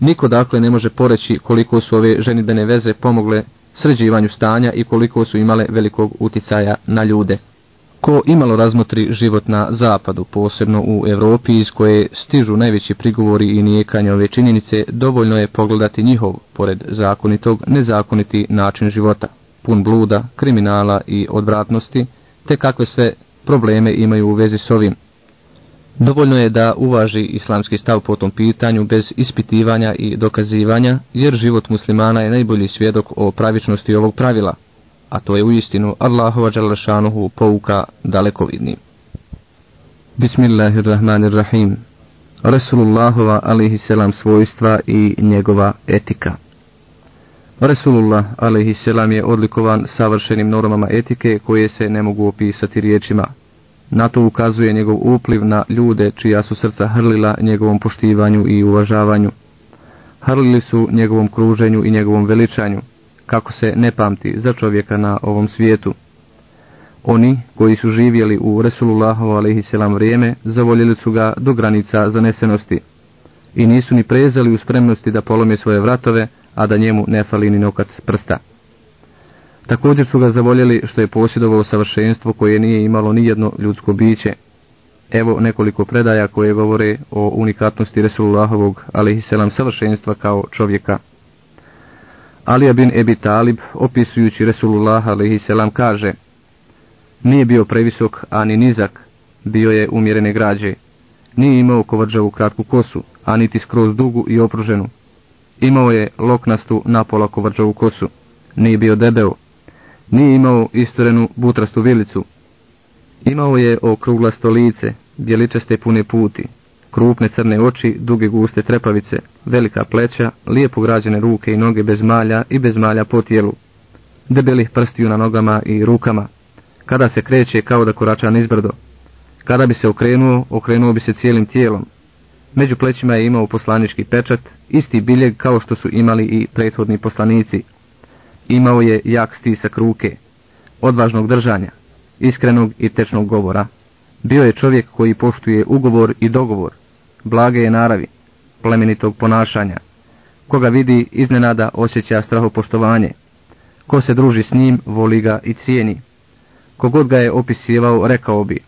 Niko dakle ne može poreći koliko su ove ženidbene veze pomogle sređivanju stanja i koliko su imale velikog uticaja na ljude. Ko imalo razmotri život na zapadu, posebno u Europi iz koje stižu najveći prigovori i nijekanje ove činjenice, dovoljno je pogledati njihov, pored zakonitog, nezakoniti način života, pun bluda, kriminala i odvratnosti, te kakve sve probleme imaju u vezi s ovim, Dovoljno je da uvaži islamski stav po tom pitanju bez ispitivanja i dokazivanja, jer život muslimana je najbolji svjedok o pravičnosti ovog pravila. a to je u istinu Allahova Đalešanuhu pouka dalekovidni. Bismillahirrahmanirrahim. Resulullahova alihi selam svojstva i njegova etika. Resulullah alihi selam je odlikovan savršenim normama etike koje se ne mogu opisati riječima. Na to ukazuje njegov upliv na ljude čija su srca hrlila njegovom poštivanju i uvažavanju. Hrlili su njegovom kruženju i njegovom veličanju, kako se ne pamti za čovjeka na ovom svijetu. Oni koji su živjeli u Resulullahu a.s. vrijeme zavoljeli su ga do granica zanesenosti i nisu ni prezali u spremnosti da polome svoje vratove, a da njemu ne fali ni nokac prsta. Također su ga zavoljeli što je posjedovalo savršenstvo koje nije imalo ni jedno ljudsko biće. Evo nekoliko predaja koje govore o unikatnosti Resulullahovog, ali savršenstva kao čovjeka. Alija bin Ebi Talib, opisujući Resulullah, ali kaže Nije bio previsok, ani nizak, bio je umjerene građe. Nije imao kovrđavu kratku kosu, a niti skroz dugu i opruženu. Imao je loknastu napola kovrđavu kosu. Nije bio debeo, nije imao isturenu butrastu vilicu. Imao je okruglasto lice, bjeličaste pune puti, krupne crne oči, duge guste trepavice, velika pleća, lijepo građene ruke i noge bez malja i bez malja po tijelu, debelih prstiju na nogama i rukama, kada se kreće kao da korača nizbrdo. Kada bi se okrenuo, okrenuo bi se cijelim tijelom. Među plećima je imao poslanički pečat, isti biljeg kao što su imali i prethodni poslanici, Imao je jak stisak ruke, odvažnog držanja, iskrenog i tečnog govora. Bio je čovjek koji poštuje ugovor i dogovor, blage je naravi, plemenitog ponašanja. Koga vidi iznenada osjeća strahopoštovanje. Ko se druži s njim, voli ga i cijeni. Kogod ga je opisivao, rekao bi.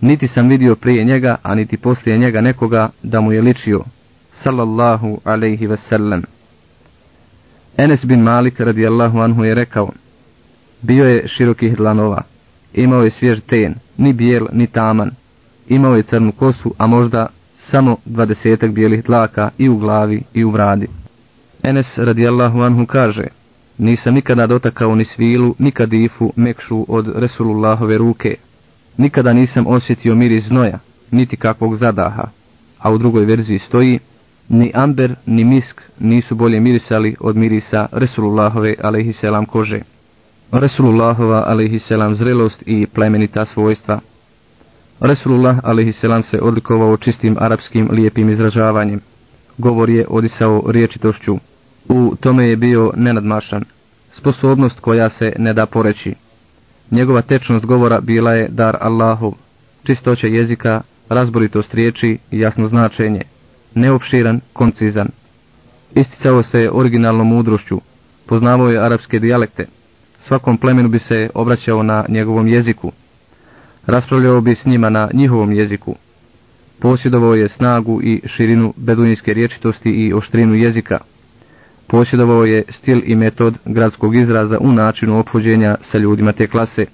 Niti sam vidio prije njega, a niti poslije njega nekoga da mu je ličio. Sallallahu alaihi wasallam. Enes bin Malik radijallahu anhu je rekao, bio je širokih dlanova, imao je svjež ten, ni bijel, ni taman, imao je crnu kosu, a možda samo dvadesetak bijelih dlaka i u glavi i u bradi. Enes radijallahu anhu kaže, nisam nikada dotakao ni svilu, ni kadifu mekšu od Resulullahove ruke, nikada nisam osjetio miris znoja, niti kakvog zadaha, a u drugoj verziji stoji, ni amber, ni misk nisu bolje mirisali od mirisa Resulullahove alaihisselam kože. Resulullahova alaihisselam zrelost i plemenita svojstva. Resulullah alaihisselam se odlikovao čistim arapskim lijepim izražavanjem. Govor je odisao riječitošću. U tome je bio nenadmašan. Sposobnost koja se ne da poreći. Njegova tečnost govora bila je dar Allahov. Čistoća jezika, razboritost riječi i jasno značenje neopširan, koncizan. Isticao se originalnom mudrošću, poznavao je arapske dijalekte, svakom plemenu bi se obraćao na njegovom jeziku, raspravljao bi s njima na njihovom jeziku, posjedovao je snagu i širinu beduinske riječitosti i oštrinu jezika, posjedovao je stil i metod gradskog izraza u načinu ophođenja sa ljudima te klase,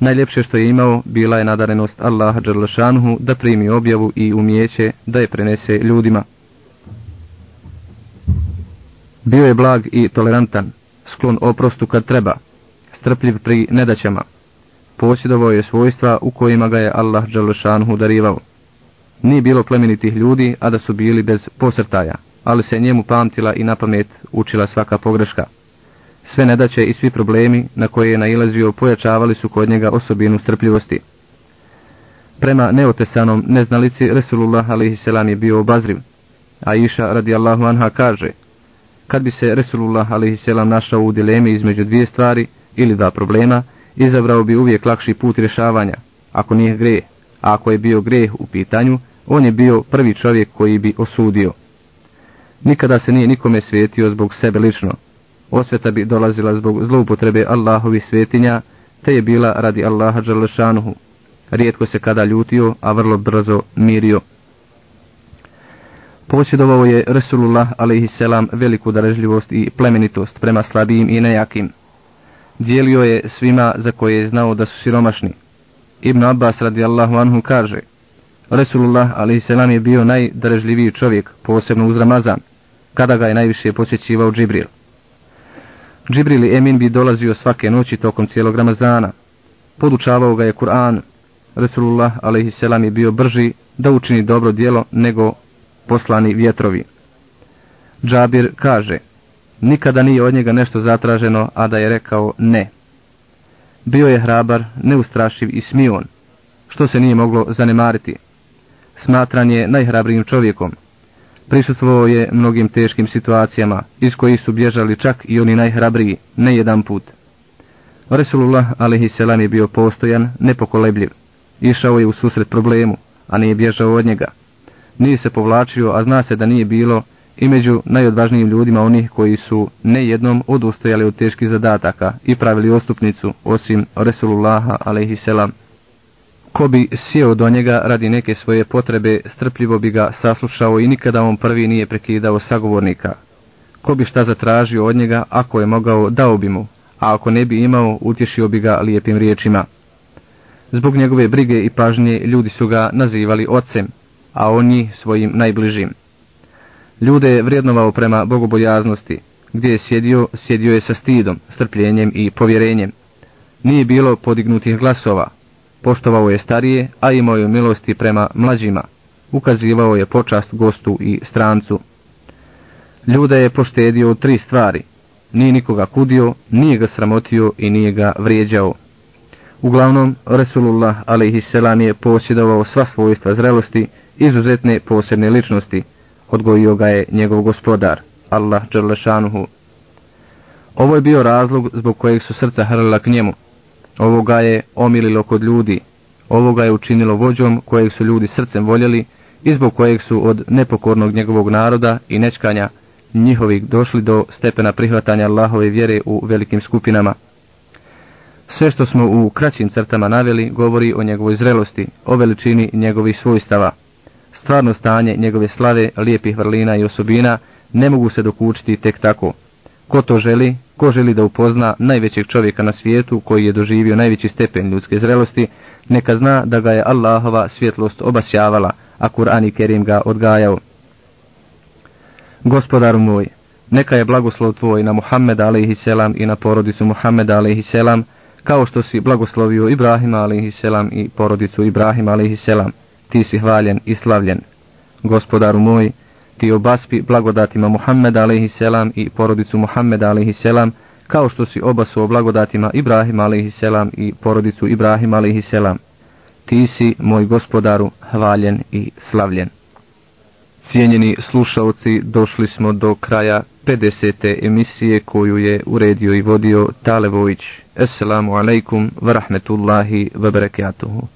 Najljepše što je imao bila je nadarenost Allaha Đerlašanuhu da primi objavu i umijeće da je prenese ljudima. Bio je blag i tolerantan, sklon oprostu kad treba, strpljiv pri nedaćama. Posjedovao je svojstva u kojima ga je Allah Đerlašanuhu darivao. Nije bilo plemenitih ljudi, a da su bili bez posrtaja, ali se njemu pamtila i na pamet učila svaka pogreška. Sve nedaće i svi problemi na koje je nailazio pojačavali su kod njega osobinu strpljivosti. Prema neotesanom neznalici Resulullah a.s. je bio obazriv, a Iša radijallahu anha kaže, kad bi se Resulullah a.s. našao u dilemi između dvije stvari ili dva problema, izabrao bi uvijek lakši put rješavanja, ako nije gre, a ako je bio greh u pitanju, on je bio prvi čovjek koji bi osudio. Nikada se nije nikome svijetio zbog sebe lično, Osveta bi dolazila zbog zloupotrebe Allahovih svetinja, te je bila radi Allaha Đalešanuhu. Rijetko se kada ljutio, a vrlo brzo mirio. Posjedovao je Resulullah a.s. veliku darežljivost i plemenitost prema slabijim i nejakim. Dijelio je svima za koje je znao da su siromašni. Ibn Abbas radijallahu anhu kaže, Resulullah a.s. je bio najdarežljiviji čovjek, posebno uz Ramazan, kada ga je najviše posjećivao Džibril. Džibril Emin bi dolazio svake noći tokom cijelog Ramazana. Podučavao ga je Kur'an. Resulullah a.s. je bio brži da učini dobro djelo nego poslani vjetrovi. Džabir kaže, nikada nije od njega nešto zatraženo, a da je rekao ne. Bio je hrabar, neustrašiv i smion, što se nije moglo zanemariti. Smatran je najhrabrijim čovjekom. Prisutvovao je mnogim teškim situacijama, iz kojih su bježali čak i oni najhrabriji, ne jedan put. Resulullah a.s. je bio postojan, nepokolebljiv. Išao je u susret problemu, a nije bježao od njega. Nije se povlačio, a zna se da nije bilo i među najodvažnijim ljudima onih koji su ne jednom odustojali od teških zadataka i pravili ostupnicu, osim Resulullaha a.s. Ko bi sjeo do njega radi neke svoje potrebe, strpljivo bi ga saslušao i nikada on prvi nije prekidao sagovornika. Ko bi šta zatražio od njega, ako je mogao, dao bi mu, a ako ne bi imao, utješio bi ga lijepim riječima. Zbog njegove brige i pažnje ljudi su ga nazivali ocem, a on svojim najbližim. Ljude je vrijednovao prema bogobojaznosti, gdje je sjedio, sjedio je sa stidom, strpljenjem i povjerenjem. Nije bilo podignutih glasova, poštovao je starije, a imao je milosti prema mlađima, ukazivao je počast gostu i strancu. Ljude je poštedio tri stvari, nije nikoga kudio, nije ga sramotio i nije ga vrijeđao. Uglavnom, Resulullah a.s. je posjedovao sva svojstva zrelosti, izuzetne posebne ličnosti, odgojio ga je njegov gospodar, Allah Đerlešanuhu. Ovo je bio razlog zbog kojeg su srca hrlila k njemu. Ovo ga je omililo kod ljudi, ovo ga je učinilo vođom kojeg su ljudi srcem voljeli i zbog kojeg su od nepokornog njegovog naroda i nečkanja njihovih došli do stepena prihvatanja Allahove vjere u velikim skupinama. Sve što smo u kraćim crtama naveli govori o njegovoj zrelosti, o veličini njegovih svojstava. Stvarno stanje njegove slave, lijepih vrlina i osobina ne mogu se dokučiti tek tako. Ko to želi, ko želi da upozna najvećeg čovjeka na svijetu koji je doživio najveći stepen ljudske zrelosti, neka zna da ga je Allahova svjetlost obasjavala, a Kur'an i Kerim ga odgajao. Gospodaru moj, neka je blagoslov tvoj na Muhammeda a.s. i na porodicu Muhammeda a.s. kao što si blagoslovio Ibrahima a.s. i porodicu Ibrahima a.s ti si hvaljen i slavljen. Gospodaru moj, ti obaspi blagodatima Muhammeda a.s. i porodicu Muhammeda a.s. kao što si obasuo blagodatima Ibrahima a.s. i porodicu Ibrahima a.s. Ti si, moj gospodaru, hvaljen i slavljen. Cijenjeni slušalci, došli smo do kraja 50. emisije koju je uredio i vodio Talevović. Assalamu alaikum wa rahmetullahi wa barakatuhu.